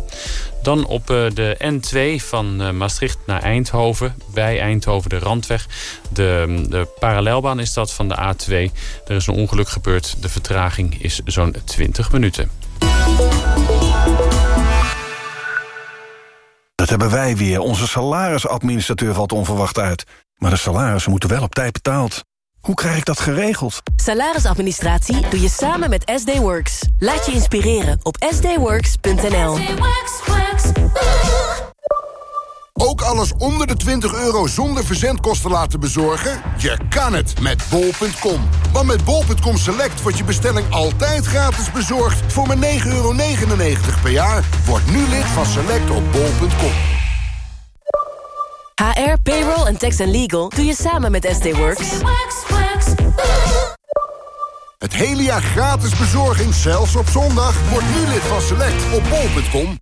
Dan op eh, de N2 van eh, Maastricht naar Eindhoven. Bij Eindhoven de Randweg. De, de parallelbaan is dat van de A2. Er is een ongeluk gebeurd. De vertraging is zo'n 20 minuten. Dat hebben wij weer. Onze salarisadministrateur valt onverwacht uit. Maar de salarissen moeten wel op tijd betaald. Hoe krijg ik dat geregeld? Salarisadministratie doe je samen met SD Works. Laat je inspireren op sdworks.nl. Ook alles onder de 20 euro zonder verzendkosten laten bezorgen? Je kan het met bol.com. Want met bol.com Select wordt je bestelling altijd gratis bezorgd... voor maar 9,99 euro per jaar. Word nu lid van Select op bol.com. HR, payroll en tax and legal doe je samen met SD Works. Het hele jaar gratis bezorging, zelfs op zondag. Word nu lid van Select op bol.com.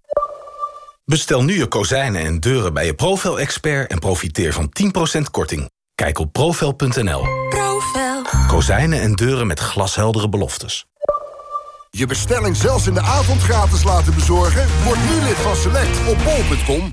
Bestel nu je kozijnen en deuren bij je Profel-expert... en profiteer van 10% korting. Kijk op profel.nl. Profel. Kozijnen en deuren met glasheldere beloftes. Je bestelling zelfs in de avond gratis laten bezorgen? Word nu lid van Select op bol.com.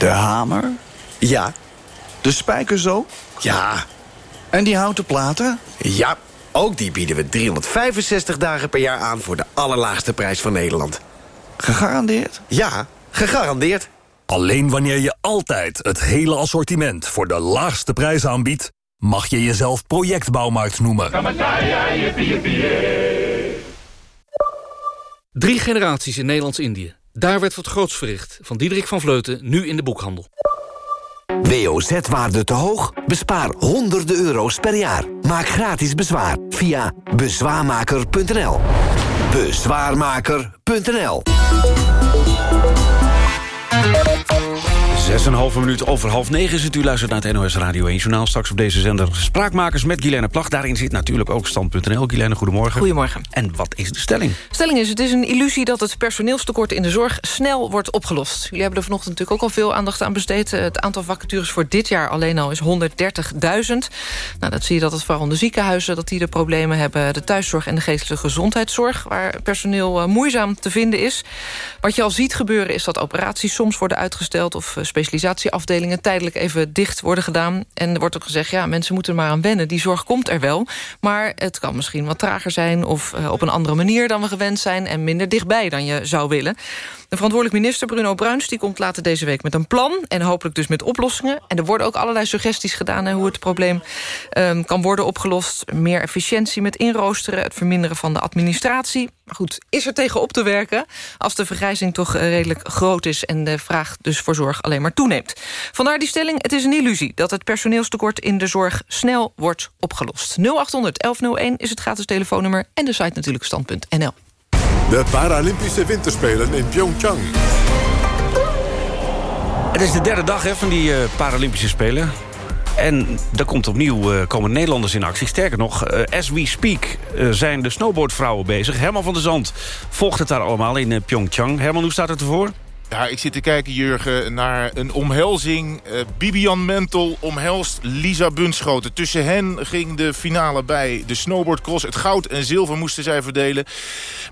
De hamer? Ja. De spijkers zo? Ja. En die houten platen? Ja, ook die bieden we 365 dagen per jaar aan... voor de allerlaagste prijs van Nederland. Gegarandeerd? Ja, gegarandeerd. Alleen wanneer je altijd het hele assortiment voor de laagste prijs aanbiedt... mag je jezelf projectbouwmarkt noemen. Drie generaties in Nederlands-Indië. Daar werd wat groots verricht. Van Diederik van Vleuten, nu in de boekhandel. WOZ-waarde te hoog? Bespaar honderden euro's per jaar. Maak gratis bezwaar via bezwaarmaker.nl. Bezwaarmaker.nl Zes en een halve minuut over half negen het. U luistert naar het NOS Radio 1 Journaal. Straks op deze zender Spraakmakers met Guilaine Plag. Daarin zit natuurlijk ook stand.nl. Guilaine, goedemorgen. Goedemorgen. En wat is de stelling? Stelling is, het is een illusie dat het personeelstekort in de zorg snel wordt opgelost. Jullie hebben er vanochtend natuurlijk ook al veel aandacht aan besteed. Het aantal vacatures voor dit jaar alleen al is 130.000. Nou, dat zie je dat het vooral in de ziekenhuizen dat die de problemen hebben. De thuiszorg en de geestelijke gezondheidszorg... waar personeel uh, moeizaam te vinden is. Wat je al ziet gebeuren is dat operaties soms worden uitgesteld... of uh, specialisatieafdelingen tijdelijk even dicht worden gedaan. En er wordt ook gezegd, ja, mensen moeten er maar aan wennen. Die zorg komt er wel, maar het kan misschien wat trager zijn... of uh, op een andere manier dan we gewend zijn... en minder dichtbij dan je zou willen. De verantwoordelijk minister Bruno Bruins die komt later deze week met een plan... en hopelijk dus met oplossingen. En er worden ook allerlei suggesties gedaan... Hè, hoe het probleem um, kan worden opgelost. Meer efficiëntie met inroosteren, het verminderen van de administratie. Maar goed, is er tegen op te werken... als de vergrijzing toch uh, redelijk groot is... en de vraag dus voor zorg alleen maar toeneemt. Vandaar die stelling, het is een illusie... dat het personeelstekort in de zorg snel wordt opgelost. 0800 1101 is het gratis telefoonnummer... en de site natuurlijk stand.nl. De Paralympische Winterspelen in Pyeongchang. Het is de derde dag hè, van die uh, Paralympische Spelen. En er komt opnieuw uh, komen Nederlanders in actie. Sterker nog, uh, as we speak zijn de snowboardvrouwen bezig. Herman van der Zand volgt het daar allemaal in Pyeongchang. Herman, hoe staat het ervoor? Ja, ik zit te kijken, Jurgen, naar een omhelzing. Uh, Bibian Mentel omhelst Lisa Bunschoten. Tussen hen ging de finale bij de snowboardcross. Het goud en zilver moesten zij verdelen.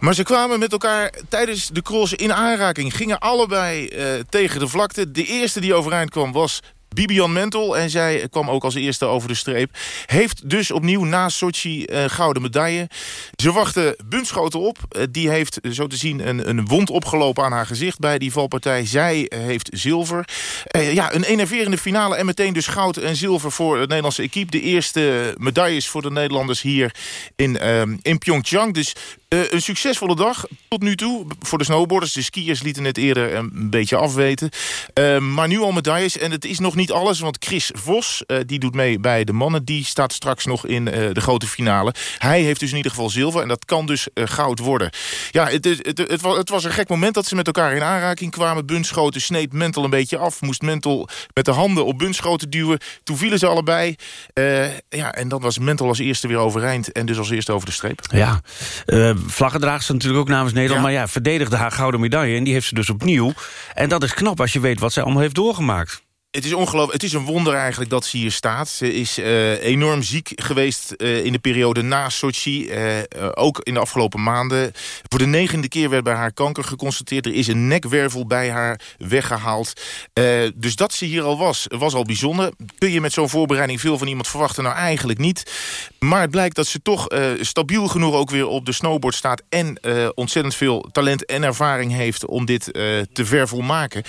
Maar ze kwamen met elkaar tijdens de cross in aanraking. Gingen allebei uh, tegen de vlakte. De eerste die overeind kwam was Bibian Mentel. En zij kwam ook als eerste over de streep. Heeft dus opnieuw na Sochi uh, gouden medaille. Ze wachten Bunschoten op. Uh, die heeft zo te zien een, een wond opgelopen aan haar gezicht bij die valpartij. Zij heeft zilver. ja, een enerverende finale en meteen dus goud en zilver voor het Nederlandse equipe. De eerste medailles voor de Nederlanders hier in, in Pyeongchang. Dus uh, een succesvolle dag tot nu toe voor de snowboarders. De skiers lieten het eerder een beetje afweten. Uh, maar nu al medailles. En het is nog niet alles, want Chris Vos, uh, die doet mee bij de mannen. Die staat straks nog in de grote finale. Hij heeft dus in ieder geval zilver. En dat kan dus goud worden. Ja, het, het, was, het was een gek moment dat ze met elkaar in aanraking kwamen. Bunschoten sneed Mentel een beetje af. Moest Mentel met de handen op Bunschoten duwen. Toen vielen ze allebei. ja, en dan was Mentel als eerste weer overeind. En dus als eerste over de streep. Ja, vlaggedraagster natuurlijk ook namens Nederland. Ja. Maar ja, verdedigde haar gouden medaille en die heeft ze dus opnieuw. En dat is knap als je weet wat zij allemaal heeft doorgemaakt. Het is ongelooflijk. Het is een wonder eigenlijk dat ze hier staat. Ze is uh, enorm ziek geweest uh, in de periode na Sochi. Uh, ook in de afgelopen maanden. Voor de negende keer werd bij haar kanker geconstateerd. Er is een nekwervel bij haar weggehaald. dus dat ze hier al was, was al bijzonder. Kun je met zo'n voorbereiding veel van iemand verwachten? Nou, eigenlijk niet. Maar het blijkt dat ze toch stabiel genoeg ook weer op de snowboard staat... en ontzettend veel talent en ervaring heeft om dit te vervolmaken.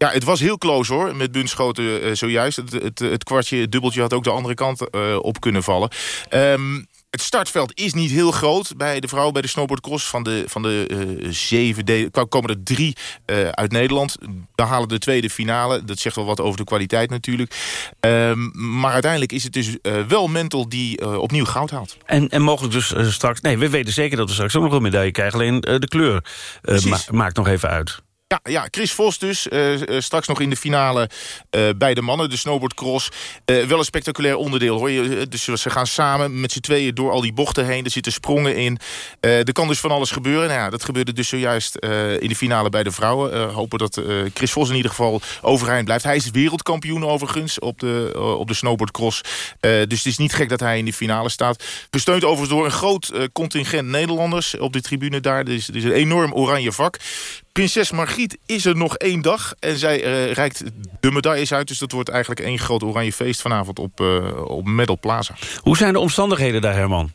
Ja, het was heel close hoor, met Bunschoten uh, zojuist. Het, het, het, kwartje, het dubbeltje had ook de andere kant uh, op kunnen vallen. Um, het startveld is niet heel groot bij de vrouw bij de snowboardcross. Van de, van de uh, zeven komen er drie uit Nederland. Dan halen de tweede finale. Dat zegt wel wat over de kwaliteit natuurlijk. Um, maar uiteindelijk is het dus wel Mental die opnieuw goud haalt. En, en mogelijk dus straks... Nee, we weten zeker dat we straks ook nog een medaille krijgen. Alleen de kleur ma maakt nog even uit. Ja, ja, Chris Vos dus. Uh, straks nog in de finale uh, bij de mannen, de snowboardcross. Wel een spectaculair onderdeel hoor. Je, dus ze gaan samen met z'n tweeën door al die bochten heen. Er zitten sprongen in. er kan dus van alles gebeuren. Nou ja, dat gebeurde dus zojuist in de finale bij de vrouwen. hopen dat Chris Vos in ieder geval overeind blijft. Hij is wereldkampioen overigens op de, op de snowboardcross. dus het is niet gek dat hij in de finale staat. Gesteund overigens door een groot contingent Nederlanders op de tribune daar. Dit is een enorm oranje vak. Prinses Margriet is er nog één dag. En zij uh, reikt de medailles uit. Dus dat wordt eigenlijk één groot oranje feest vanavond op, uh, op Medal Plaza. Hoe zijn de omstandigheden daar, Herman?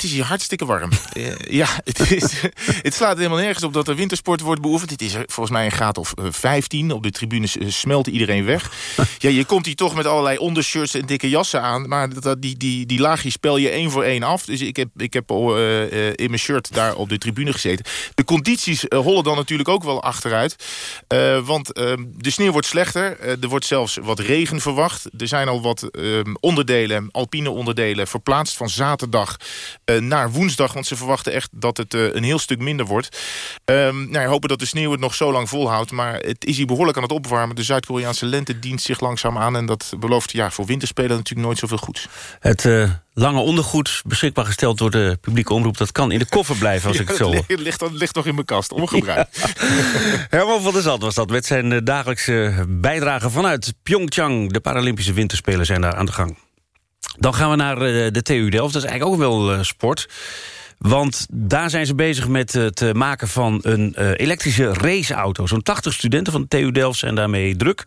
Het is hier hartstikke warm. uh, ja, het, is, het slaat helemaal nergens op dat er wintersport wordt beoefend. Het is volgens mij een graad of 15. Op de tribunes smelt iedereen weg. ja, je komt hier toch met allerlei ondershirts en dikke jassen aan. Maar dat, die, die, die laagjes spel je één voor één af. Dus ik heb, ik heb uh, in mijn shirt daar op de tribune gezeten. De condities hollen dan natuurlijk ook wel achteruit. want ehm, de sneeuw wordt slechter. er wordt zelfs wat regen verwacht. Er zijn al wat ehm, onderdelen, alpine onderdelen... verplaatst van zaterdag naar woensdag. Want ze verwachten echt dat het uh, een heel stuk minder wordt. Um, nou, hopen dat de sneeuw het nog zo lang volhoudt. Maar het is hier behoorlijk aan het opwarmen. De Zuid-Koreaanse lente dient zich langzaam aan. En dat belooft ja, voor winterspelen natuurlijk nooit zoveel goeds. Het uh, lange ondergoed beschikbaar gesteld door de publieke omroep... dat kan in de koffer blijven als ja, ik het zo... Het ligt, het ligt nog in mijn kast, ongebruikt. Ja. Herman van der Zand was dat met zijn dagelijkse bijdrage vanuit Pyeongchang. De Paralympische Winterspelen zijn daar aan de gang. Dan gaan we naar eh, de TU Delft. Dat is eigenlijk ook wel uh, sport. Want daar zijn ze bezig met het uh, maken van een elektrische raceauto. Zo'n 80 studenten van de TU Delft zijn daarmee druk.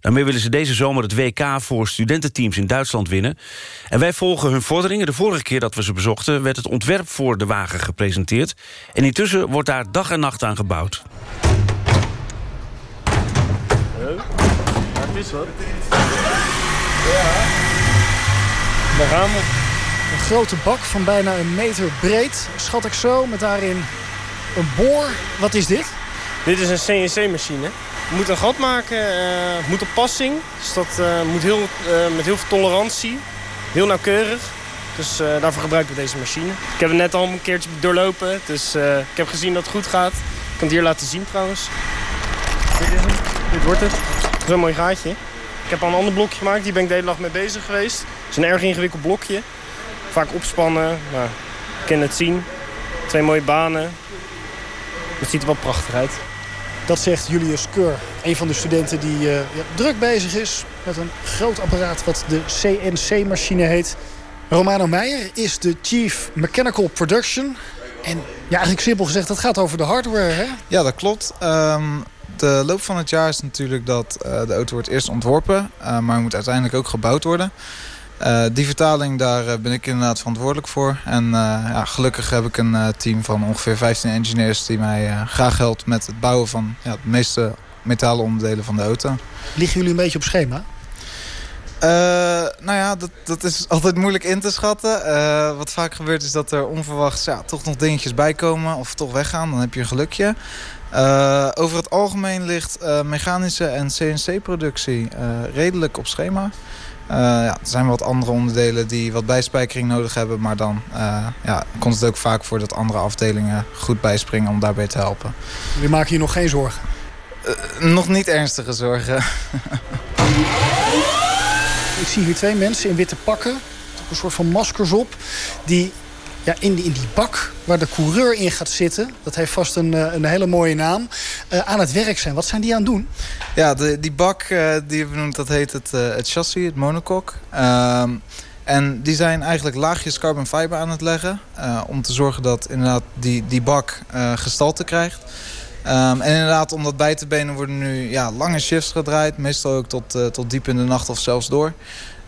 Daarmee willen ze deze zomer het WK voor studententeams in Duitsland winnen. En wij volgen hun vorderingen. De vorige keer dat we ze bezochten werd het ontwerp voor de wagen gepresenteerd. En intussen wordt daar dag en nacht aan gebouwd. Oh, dat is wat. Ja. Daar gaan we. Een grote bak van bijna een meter breed, schat ik zo, met daarin een boor. Wat is dit? Dit is een CNC-machine. We moeten een gat maken, uh, het moet op passing. Dus dat uh, moet heel, uh, met heel veel tolerantie, heel nauwkeurig. Dus daarvoor gebruiken we deze machine. Ik heb het net al een keertje doorlopen, dus ik heb gezien dat het goed gaat. Ik kan het hier laten zien trouwens. Dit is hem, dit wordt het. Zo'n mooi gaatje. Ik heb al een ander blokje gemaakt, die ben ik de hele dag mee bezig geweest. Het is een erg ingewikkeld blokje. Vaak opspannen, maar ik kan het zien. Twee mooie banen. Het ziet er wel prachtig uit. Dat zegt Julius Keur, een van de studenten die uh, ja, druk bezig is... met een groot apparaat wat de CNC-machine heet. Romano Meijer is de Chief Mechanical Production. En ja, eigenlijk simpel gezegd, dat gaat over de hardware, hè? Ja, dat klopt. Um, de loop van het jaar is natuurlijk dat uh, de auto wordt eerst ontworpen... Uh, maar moet uiteindelijk ook gebouwd worden... Uh, die vertaling, daar ben ik inderdaad verantwoordelijk voor. En uh, ja, gelukkig heb ik een uh, team van ongeveer 15 engineers... die mij graag helpt met het bouwen van ja, de meeste metalen onderdelen van de auto. Liggen jullie een beetje op schema? nou ja, dat, dat is altijd moeilijk in te schatten. wat vaak gebeurt is dat er onverwachts ja, toch nog dingetjes bijkomen... of toch weggaan, dan heb je een gelukje. Uh, over het algemeen ligt uh, mechanische en CNC-productie uh, redelijk op schema. Ja, er zijn wat andere onderdelen die wat bijspijkering nodig hebben... maar dan ja, komt het ook vaak voor dat andere afdelingen goed bijspringen om daarbij te helpen. Jullie maken hier nog geen zorgen? nog niet ernstige zorgen. Ik zie hier twee mensen in witte pakken, een soort van maskers op... die ja, in, die, in die bak waar de coureur in gaat zitten... dat heeft vast een, een hele mooie naam, aan het werk zijn. Wat zijn die aan het doen? Ja, de, die bak die we noemen, dat heet het, het chassis, het monocoque. Ehm, en die zijn eigenlijk laagjes carbon fiber aan het leggen... om te zorgen dat inderdaad die, die bak gestalte krijgt... Um, en inderdaad, om dat bij te benen worden nu ja, lange shifts gedraaid. Meestal ook tot, tot diep in de nacht of zelfs door.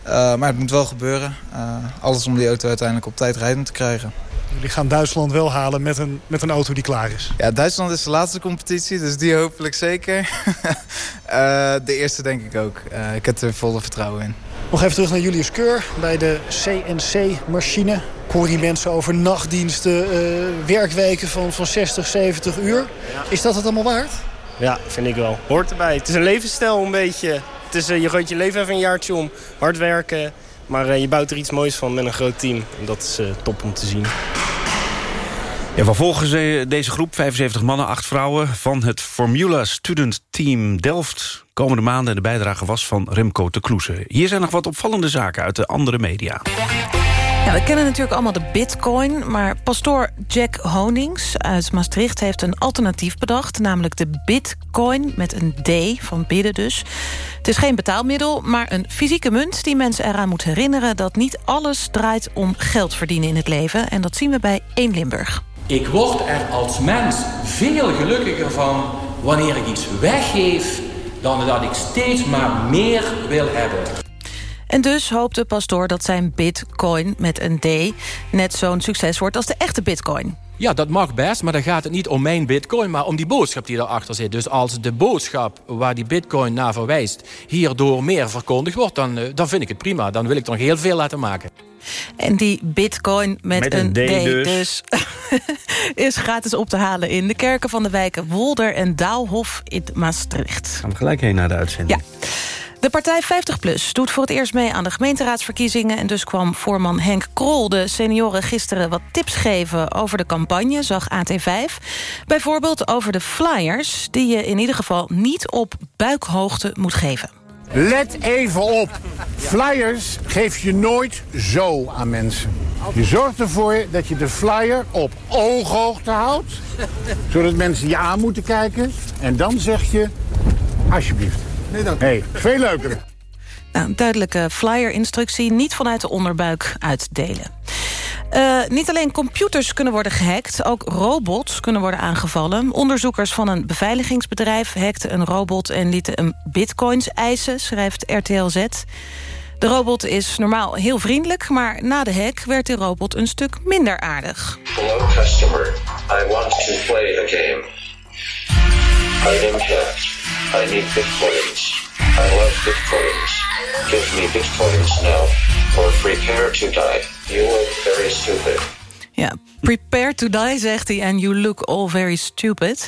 Uh, maar het moet wel gebeuren. Uh, alles om die auto uiteindelijk op tijd rijdend te krijgen. Jullie gaan Duitsland wel halen met een, met een auto die klaar is. Ja, Duitsland is de laatste competitie, dus die hopelijk zeker. de eerste denk ik ook. ik heb er volle vertrouwen in. Nog even terug naar Julius Keur bij de CNC-machine. Ik hoor die mensen over nachtdiensten, uh, werkweken van, van 60, 70 uur. Is dat het allemaal waard? Ja, vind ik wel. Hoort erbij. Het is een levensstijl een beetje. Het is, uh, je gooit je leven even een jaartje om. Hard werken. Maar uh, je bouwt er iets moois van met een groot team. En dat is top om te zien. Vervolgens deze groep, 75 mannen, 8 vrouwen... van het Formula Student Team Delft. Komende maanden de bijdrage was van Remco de Kloese. Hier zijn nog wat opvallende zaken uit de andere media. We kennen natuurlijk allemaal de bitcoin... maar pastoor Jack Honings uit Maastricht heeft een alternatief bedacht... namelijk de bitcoin met een D, van bidden dus. Het is geen betaalmiddel, maar een fysieke munt... die mensen eraan moet herinneren dat niet alles draait om geld verdienen in het leven. En dat zien we bij 1 Limburg. Ik word er als mens veel gelukkiger van wanneer ik iets weggeef... dan dat ik steeds maar meer wil hebben. En dus hoopt de pastoor dat zijn bitcoin met een D... net zo'n succes wordt als de echte bitcoin. Ja, dat mag best, maar dan gaat het niet om mijn bitcoin... maar om die boodschap die erachter zit. Dus als de boodschap waar die bitcoin naar verwijst... hierdoor meer verkondigd wordt, dan, eh, dan vind ik het prima. Dan wil ik er nog heel veel laten maken. En die bitcoin met, een, D, dus, dus is gratis op te halen... in de kerken van de wijken Wolder en Daalhof in Maastricht. Gaan we gelijk heen naar de uitzending. Ja. De partij 50PLUS doet voor het eerst mee aan de gemeenteraadsverkiezingen... en dus kwam voorman Henk Krol de senioren gisteren wat tips geven... over de campagne, zag AT5. Bijvoorbeeld over de flyers... die je in ieder geval niet op buikhoogte moet geven. Let even op. Flyers geef je nooit zo aan mensen. Je zorgt ervoor dat je de flyer op ooghoogte houdt. Zodat mensen je aan moeten kijken. En dan zeg je, alsjeblieft. Nee, dank hey, veel leuker. Nou, duidelijke flyer-instructie. Niet vanuit de onderbuik uitdelen. Uh, niet alleen computers kunnen worden gehackt, ook robots kunnen worden aangevallen. Onderzoekers van een beveiligingsbedrijf hackten een robot... en lieten hem bitcoins eisen, schrijft RTL Z. De robot is normaal heel vriendelijk, maar na de hack werd de robot een stuk minder aardig. Hello customer, I want to play a game. I am hacked. I need bitcoins. I love bitcoins. Give me bitcoins now, or prepare to die. You look very stupid. Ja, prepare to die, zegt hij, en you look all very stupid.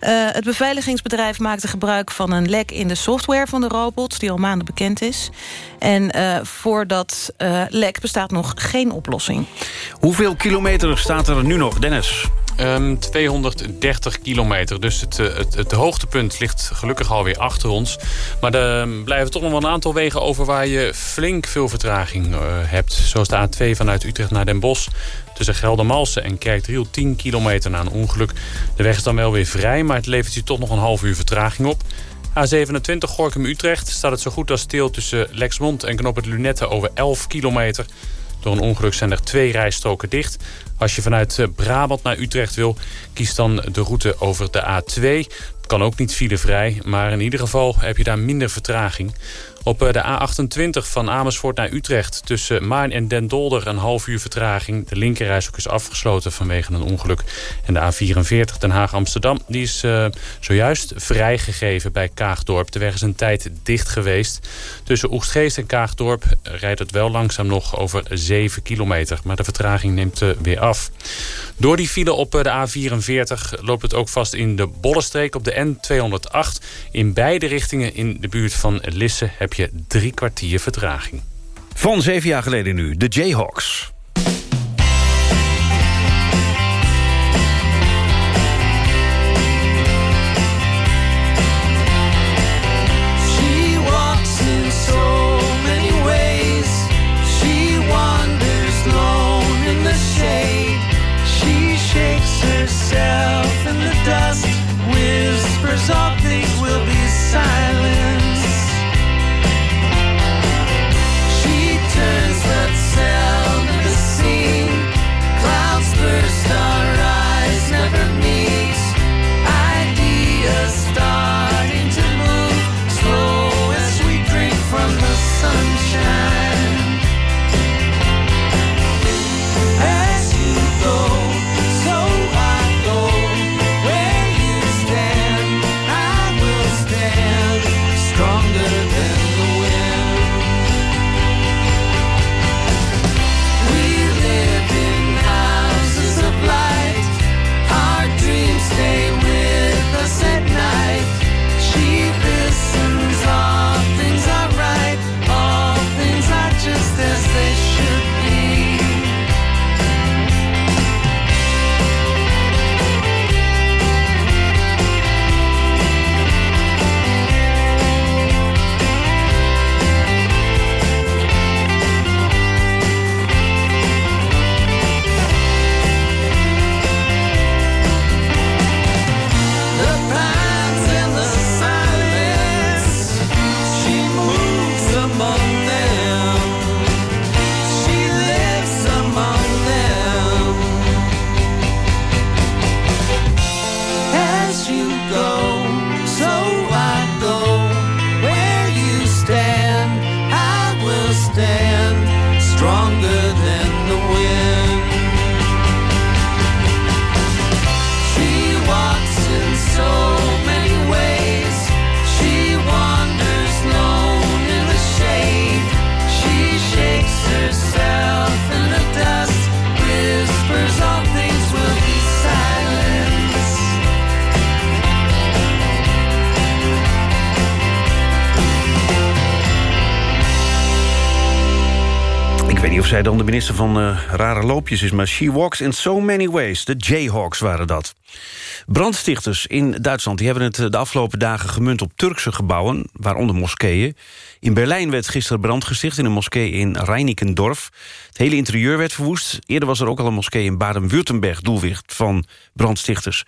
Uh, het beveiligingsbedrijf maakte gebruik van een lek in de software van de robot... die al maanden bekend is. En uh, voor dat uh, lek bestaat nog geen oplossing. Hoeveel kilometer staat er nu nog, Dennis? Um, ehm, 230 kilometer. Dus het, eh, het, het, hoogtepunt ligt gelukkig alweer achter ons. Maar er blijven toch nog wel een aantal wegen over... waar je flink veel vertraging uh, hebt. Zoals de A2 vanuit Utrecht naar Den Bosch. Tussen Geldermalsen en Kerkdriel 10 kilometer na een ongeluk. De weg is dan wel weer vrij, maar het levert je toch nog een half uur vertraging op. A27 Gorkum-Utrecht staat het zo goed als stil tussen Lexmond en Knop het Lunette over 11 kilometer... Door een ongeluk zijn er twee rijstroken dicht. Als je vanuit eh, Brabant naar Utrecht wil, kies dan de route over de A2. Het kan ook niet filevrij, maar in ieder geval heb je daar minder vertraging. Op eh, de A28 van Amersfoort naar Utrecht tussen Maarn en Den Dolder een half uur vertraging. De linkerrijstrook is afgesloten vanwege een ongeluk. En de A44 Den Haag-Amsterdam die is uh, zojuist vrijgegeven bij Kaagdorp. De weg is een tijd dicht geweest. Tussen Oegstgeest en Kaagdorp rijdt het wel langzaam nog over 7 kilometer. Maar de vertraging neemt weer af. Door die file op de A44 loopt het ook vast in de Bollenstreek op de N208. In beide richtingen in de buurt van Lisse heb drie kwartier vertraging. Van zeven jaar geleden nu, de Jayhawks. Minister van uh, rare loopjes is... maar she walks in so many ways. De Jayhawks waren dat. Brandstichters in Duitsland die hebben het eh, de afgelopen dagen gemunt op Turkse gebouwen, waaronder moskeeën. In Berlijn werd gisteren brand gesticht in een moskee in Reinickendorf. Het hele interieur werd verwoest. Eerder was er ook al een moskee in Baden-Württemberg doelwicht van brandstichters.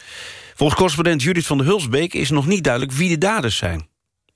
Volgens correspondent Judith van der Hulsbeek is nog niet duidelijk wie de daders zijn.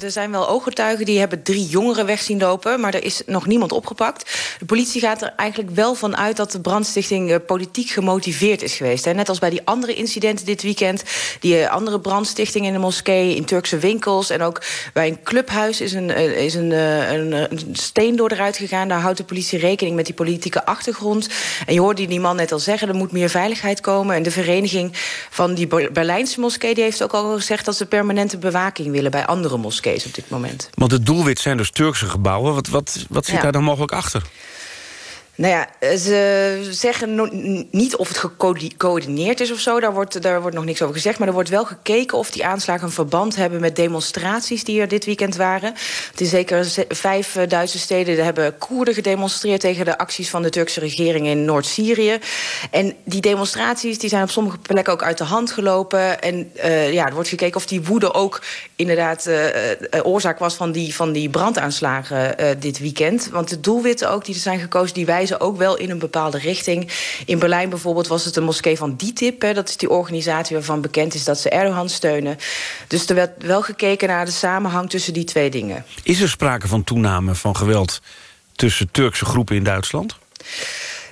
Er zijn wel ooggetuigen die hebben drie jongeren weg zien lopen... maar er is nog niemand opgepakt. De politie gaat er eigenlijk wel van uit dat de brandstichting... Uh, politiek gemotiveerd is geweest. Net als bij die andere incidenten dit weekend... die uh, andere brandstichtingen in de moskee, in Turkse winkels... en ook bij een clubhuis is een, uh, is een, een, steen door eruit gegaan. Daar houdt de politie rekening met die politieke achtergrond. En je hoorde die man net al zeggen, er moet meer veiligheid komen. En de vereniging van die Berlijnse moskee... die heeft ook al gezegd dat ze permanente bewaking willen bij andere moskeeën op dit moment. Want het doelwit zijn dus Turkse gebouwen. Wat, wat, wat zit ja. daar dan mogelijk achter? Nou ja, ze zeggen niet of het gecoördineerd is of zo. Daar wordt, daar wordt nog niks over gezegd. Maar er wordt wel gekeken of die aanslagen een verband hebben... met demonstraties die er dit weekend waren. Het is zeker vijf eh, Duitse steden hebben Koerden gedemonstreerd... tegen de acties van de Turkse regering in Noord-Syrië. En die demonstraties die zijn op sommige plekken ook uit de hand gelopen. En uh, ja, er wordt gekeken of die woede ook inderdaad oorzaak was... van die, van die brandaanslagen dit weekend. Want de doelwitten ook die er zijn gekozen... die wijzen ook wel in een bepaalde richting. In Berlijn bijvoorbeeld was het de moskee van DITIB. Hè, dat is die organisatie waarvan bekend is dat ze Erdogan steunen. Dus er werd wel gekeken naar de samenhang tussen die twee dingen. Is er sprake van toename van geweld tussen Turkse groepen in Duitsland?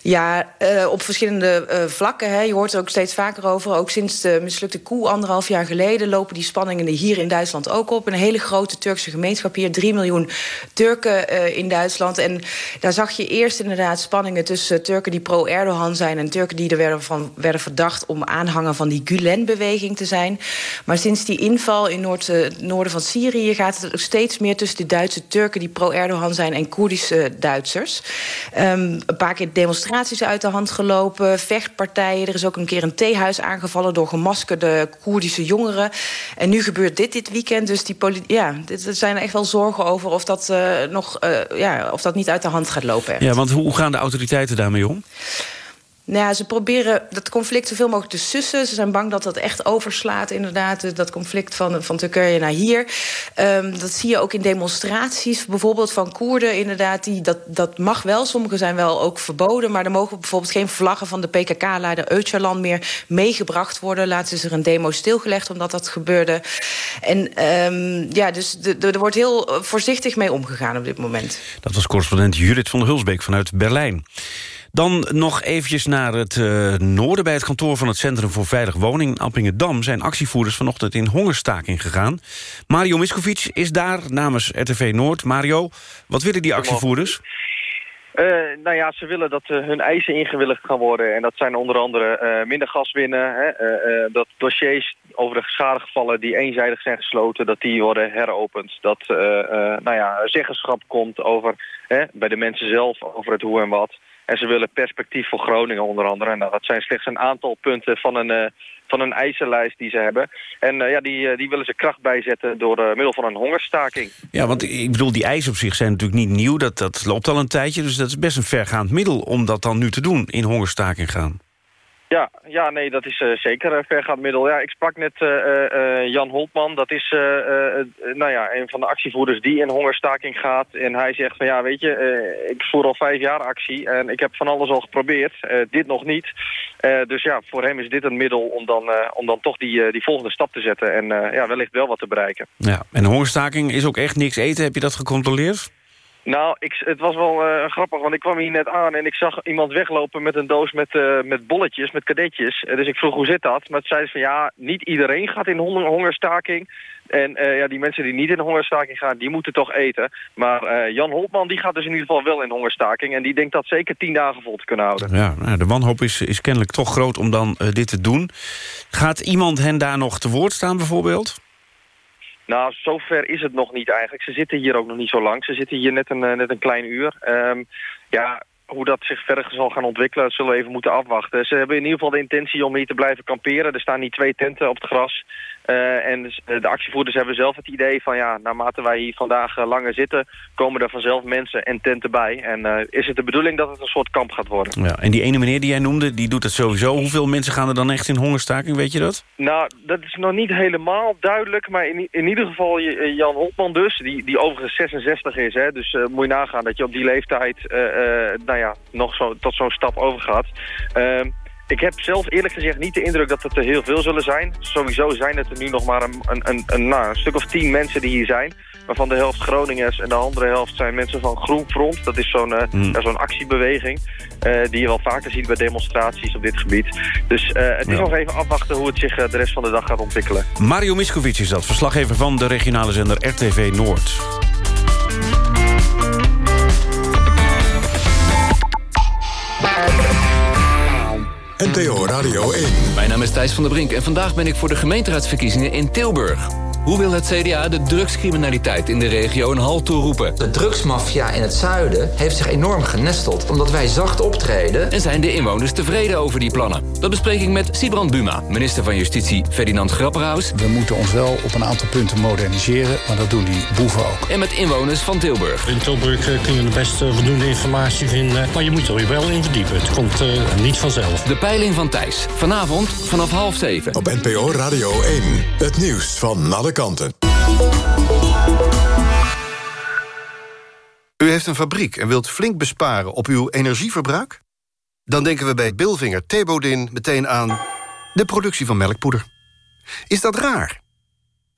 Ja, uh, op verschillende uh, vlakken. Hè. Je hoort er ook steeds vaker over. Ook sinds de mislukte koe anderhalf jaar geleden... lopen die spanningen hier in Duitsland ook op. Een hele grote Turkse gemeenschap hier. Drie miljoen Turken uh, in Duitsland. En daar zag je eerst inderdaad spanningen tussen Turken die pro-Erdogan zijn... en Turken die er werden, van, werden verdacht om aanhanger van die Gulen-beweging te zijn. Maar sinds die inval in Noord, noorden van Syrië... gaat het ook steeds meer tussen de Duitse Turken die pro-Erdogan zijn... en Koerdische Duitsers. Um, een paar keer demonstraties demonstraties uit de hand gelopen, vechtpartijen. Er is ook een keer een theehuis aangevallen door gemaskerde Koerdische jongeren. En nu gebeurt dit dit weekend. Dus die ja, er zijn echt wel zorgen over of dat, uh, nog, uh, ja, of dat niet uit de hand gaat lopen. Echt. Ja, want hoe gaan de autoriteiten daarmee om? Nou ze proberen dat conflict zoveel mogelijk te sussen. Ze zijn bang dat dat echt overslaat, inderdaad. Dat conflict van, van Turkije naar hier. Um, dat zie je ook in demonstraties, bijvoorbeeld van Koerden. Inderdaad, die, dat, dat mag wel. Sommige zijn wel ook verboden. Maar er mogen bijvoorbeeld geen vlaggen van de PKK-leider Öcalan meer meegebracht worden. Laatst is er een demo stilgelegd omdat dat gebeurde. En um, ja, dus er wordt heel voorzichtig mee omgegaan op dit moment. Dat was correspondent Judith van der Hulsbeek vanuit Berlijn. Dan nog eventjes naar het uh, noorden. Bij het kantoor van het Centrum voor Veilig Woning in Appingedam... zijn actievoerders vanochtend in hongerstaking gegaan. Mario Miskovic is daar namens RTV Noord. Mario, wat willen die actievoerders? Uh, nou ja, ze willen dat uh, hun eisen ingewilligd gaan worden. En dat zijn onder andere minder gas winnen. Hè, dat dossiers over de schadegevallen die eenzijdig zijn gesloten... dat die worden heropend. Dat nou ja, zeggenschap komt over, bij de mensen zelf over het hoe en wat. En ze willen perspectief voor Groningen onder andere. Nou, dat zijn slechts een aantal punten van een, uh, van een eisenlijst die ze hebben. En uh, ja, die, uh, die willen ze kracht bijzetten door middel van een hongerstaking. Ja, want ik bedoel, die eisen op zich zijn natuurlijk niet nieuw. Dat, dat loopt al een tijdje, dus dat is best een vergaand middel... om dat dan nu te doen, in hongerstaking gaan. Ja, ja, nee, dat is uh, zeker een vergaand middel. Ja, ik sprak net uh, Jan Holtman. Dat is nou ja, een van de actievoerders die in hongerstaking gaat. En hij zegt van ja, weet je, ik voer al vijf jaar actie en ik heb van alles al geprobeerd. dit nog niet. dus ja, voor hem is dit een middel om dan, om dan toch die, die volgende stap te zetten. En ja, wellicht wel wat te bereiken. Ja, en hongerstaking is ook echt niks eten. Heb je dat gecontroleerd? Nou, ik, het was wel uh, grappig, want ik kwam hier net aan en ik zag iemand weglopen met een doos met, uh, met bolletjes, met kadetjes. Uh, dus ik vroeg hoe zit dat? Maar het zei van ja, niet iedereen gaat in honger, hongerstaking. En ja, die mensen die niet in hongerstaking gaan, die moeten toch eten. Maar Jan Holtman, die gaat dus in ieder geval wel in hongerstaking. En die denkt dat zeker tien dagen vol te kunnen houden. Ja, nou, de wanhoop is, is kennelijk toch groot om dan dit te doen. Gaat iemand hen daar nog te woord staan bijvoorbeeld? Nou, zover is het nog niet eigenlijk. Ze zitten hier ook nog niet zo lang. Ze zitten hier net een, uh, net een klein uur. Um, ja, hoe dat zich verder zal gaan ontwikkelen, zullen we even moeten afwachten. Ze hebben in ieder geval de intentie om hier te blijven kamperen. Er staan niet twee tenten op het gras. Eh, en dus, eh, de actievoerders hebben zelf het idee van ja, naarmate wij hier vandaag eh, langer zitten, komen er vanzelf mensen en tenten bij. En is het de bedoeling dat het een soort kamp gaat worden? Ja, en die ene meneer die jij noemde, die doet het sowieso. Hoeveel mensen gaan er dan echt in hongerstaking, weet je dat? Nou, dat is nog niet helemaal duidelijk. Maar in, in ieder geval Jan Hopman dus, die, die overigens 66 is. Hè, dus moet je nagaan dat je op die leeftijd nou ja, nog zo, tot zo'n stap overgaat. Ik heb zelf eerlijk gezegd niet de indruk dat het er heel veel zullen zijn. Sowieso zijn het er nu nog maar een, een, een, een, nou, een stuk of tien mensen die hier zijn. Waarvan de helft Groningers en de andere helft zijn mensen van Groen Front. Dat is zo'n eh, Hmm. ja, zo'n actiebeweging eh, die je wel vaker ziet bij demonstraties op dit gebied. Dus eh, het is Ja. nog even afwachten hoe het zich de rest van de dag gaat ontwikkelen. Mario Miskovic is dat, verslaggever van de regionale zender RTV Noord. NTO Radio 1. Mijn naam is Thijs van der Brink en vandaag ben ik voor de gemeenteraadsverkiezingen in Tilburg. Hoe wil het CDA de drugscriminaliteit in de regio een halt toeroepen? De drugsmafia in het zuiden heeft zich enorm genesteld... omdat wij zacht optreden... En zijn de inwoners tevreden over die plannen? Dat bespreek ik met Sibrand Buma, minister van Justitie Ferdinand Grapperhaus... We moeten ons wel op een aantal punten moderniseren, maar dat doen die boeven ook. en met inwoners van Tilburg. In Tilburg eh, kun je de beste voldoende informatie vinden. Maar je moet er weer wel in verdiepen. Het komt eh, niet vanzelf. De peiling van Thijs. Vanavond vanaf half zeven. Op NPO Radio 1. Het nieuws van alle kanten. U heeft een fabriek en wilt flink besparen op uw energieverbruik? Dan denken we bij Bilvinger Thebodin meteen aan de productie van melkpoeder. Is dat raar?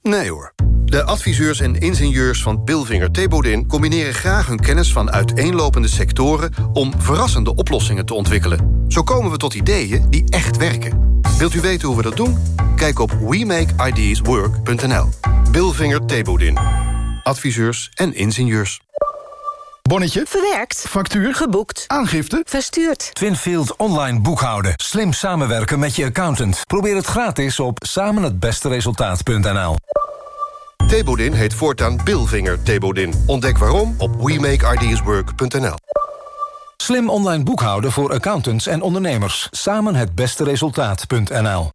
Nee hoor. De adviseurs en ingenieurs van Bilvinger Thebodin... combineren graag hun kennis van uiteenlopende sectoren... om verrassende oplossingen te ontwikkelen. Zo komen we tot ideeën die echt werken. Wilt u weten hoe we dat doen? Kijk op WeMakeIdeasWork.nl. Bilvinger Thebodin. Adviseurs en ingenieurs. Bonnetje. Verwerkt. Factuur. Geboekt. Aangifte. Verstuurd. Twinfield online boekhouden. Slim samenwerken met je accountant. Probeer het gratis op samenhetbesteresultaat.nl. Thebodin heet voortaan Bilvinger Thebodin. Ontdek waarom op WeMakeIdeasWork.nl. Slim online boekhouden voor accountants en ondernemers. Samen het beste resultaat.nl.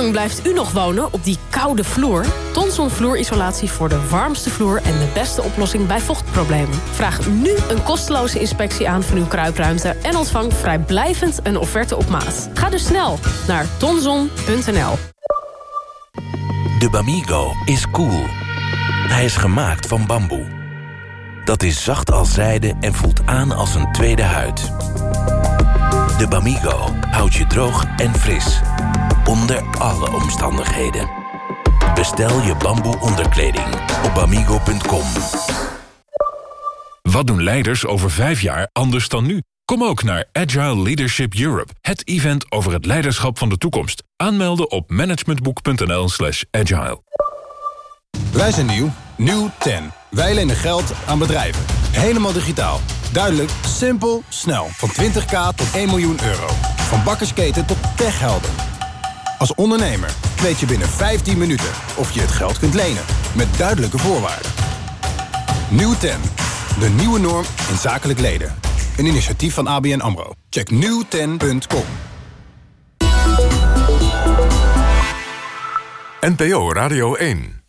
Lang blijft u nog wonen op die koude vloer? Tonson vloerisolatie voor de warmste vloer en de beste oplossing bij vochtproblemen. Vraag nu een kosteloze inspectie aan van uw kruipruimte en ontvang vrijblijvend een offerte op maat. Ga dus snel naar tonson.nl. De Bamigo is cool. Hij is gemaakt van bamboe. Dat is zacht als zijde en voelt aan als een tweede huid. De Bamigo houdt je droog en fris. Onder alle omstandigheden. Bestel je bamboe onderkleding op bamigo.com. Wat doen leiders over vijf jaar anders dan nu? Kom ook naar Agile Leadership Europe, het event over het leiderschap van de toekomst. Aanmelden op managementboek.nl slash agile. Wij zijn nieuw. Nieuw 10. Wij lenen geld aan bedrijven. Helemaal digitaal. Duidelijk, simpel, snel. Van 20k tot 1 miljoen euro. Van bakkersketen tot techhelden. Als ondernemer weet je binnen 15 minuten of je het geld kunt lenen. Met duidelijke voorwaarden. Nieuw 10. De nieuwe norm in zakelijk leden. Een initiatief van ABN AMRO. Check nieuw10.com. NPO Radio 1.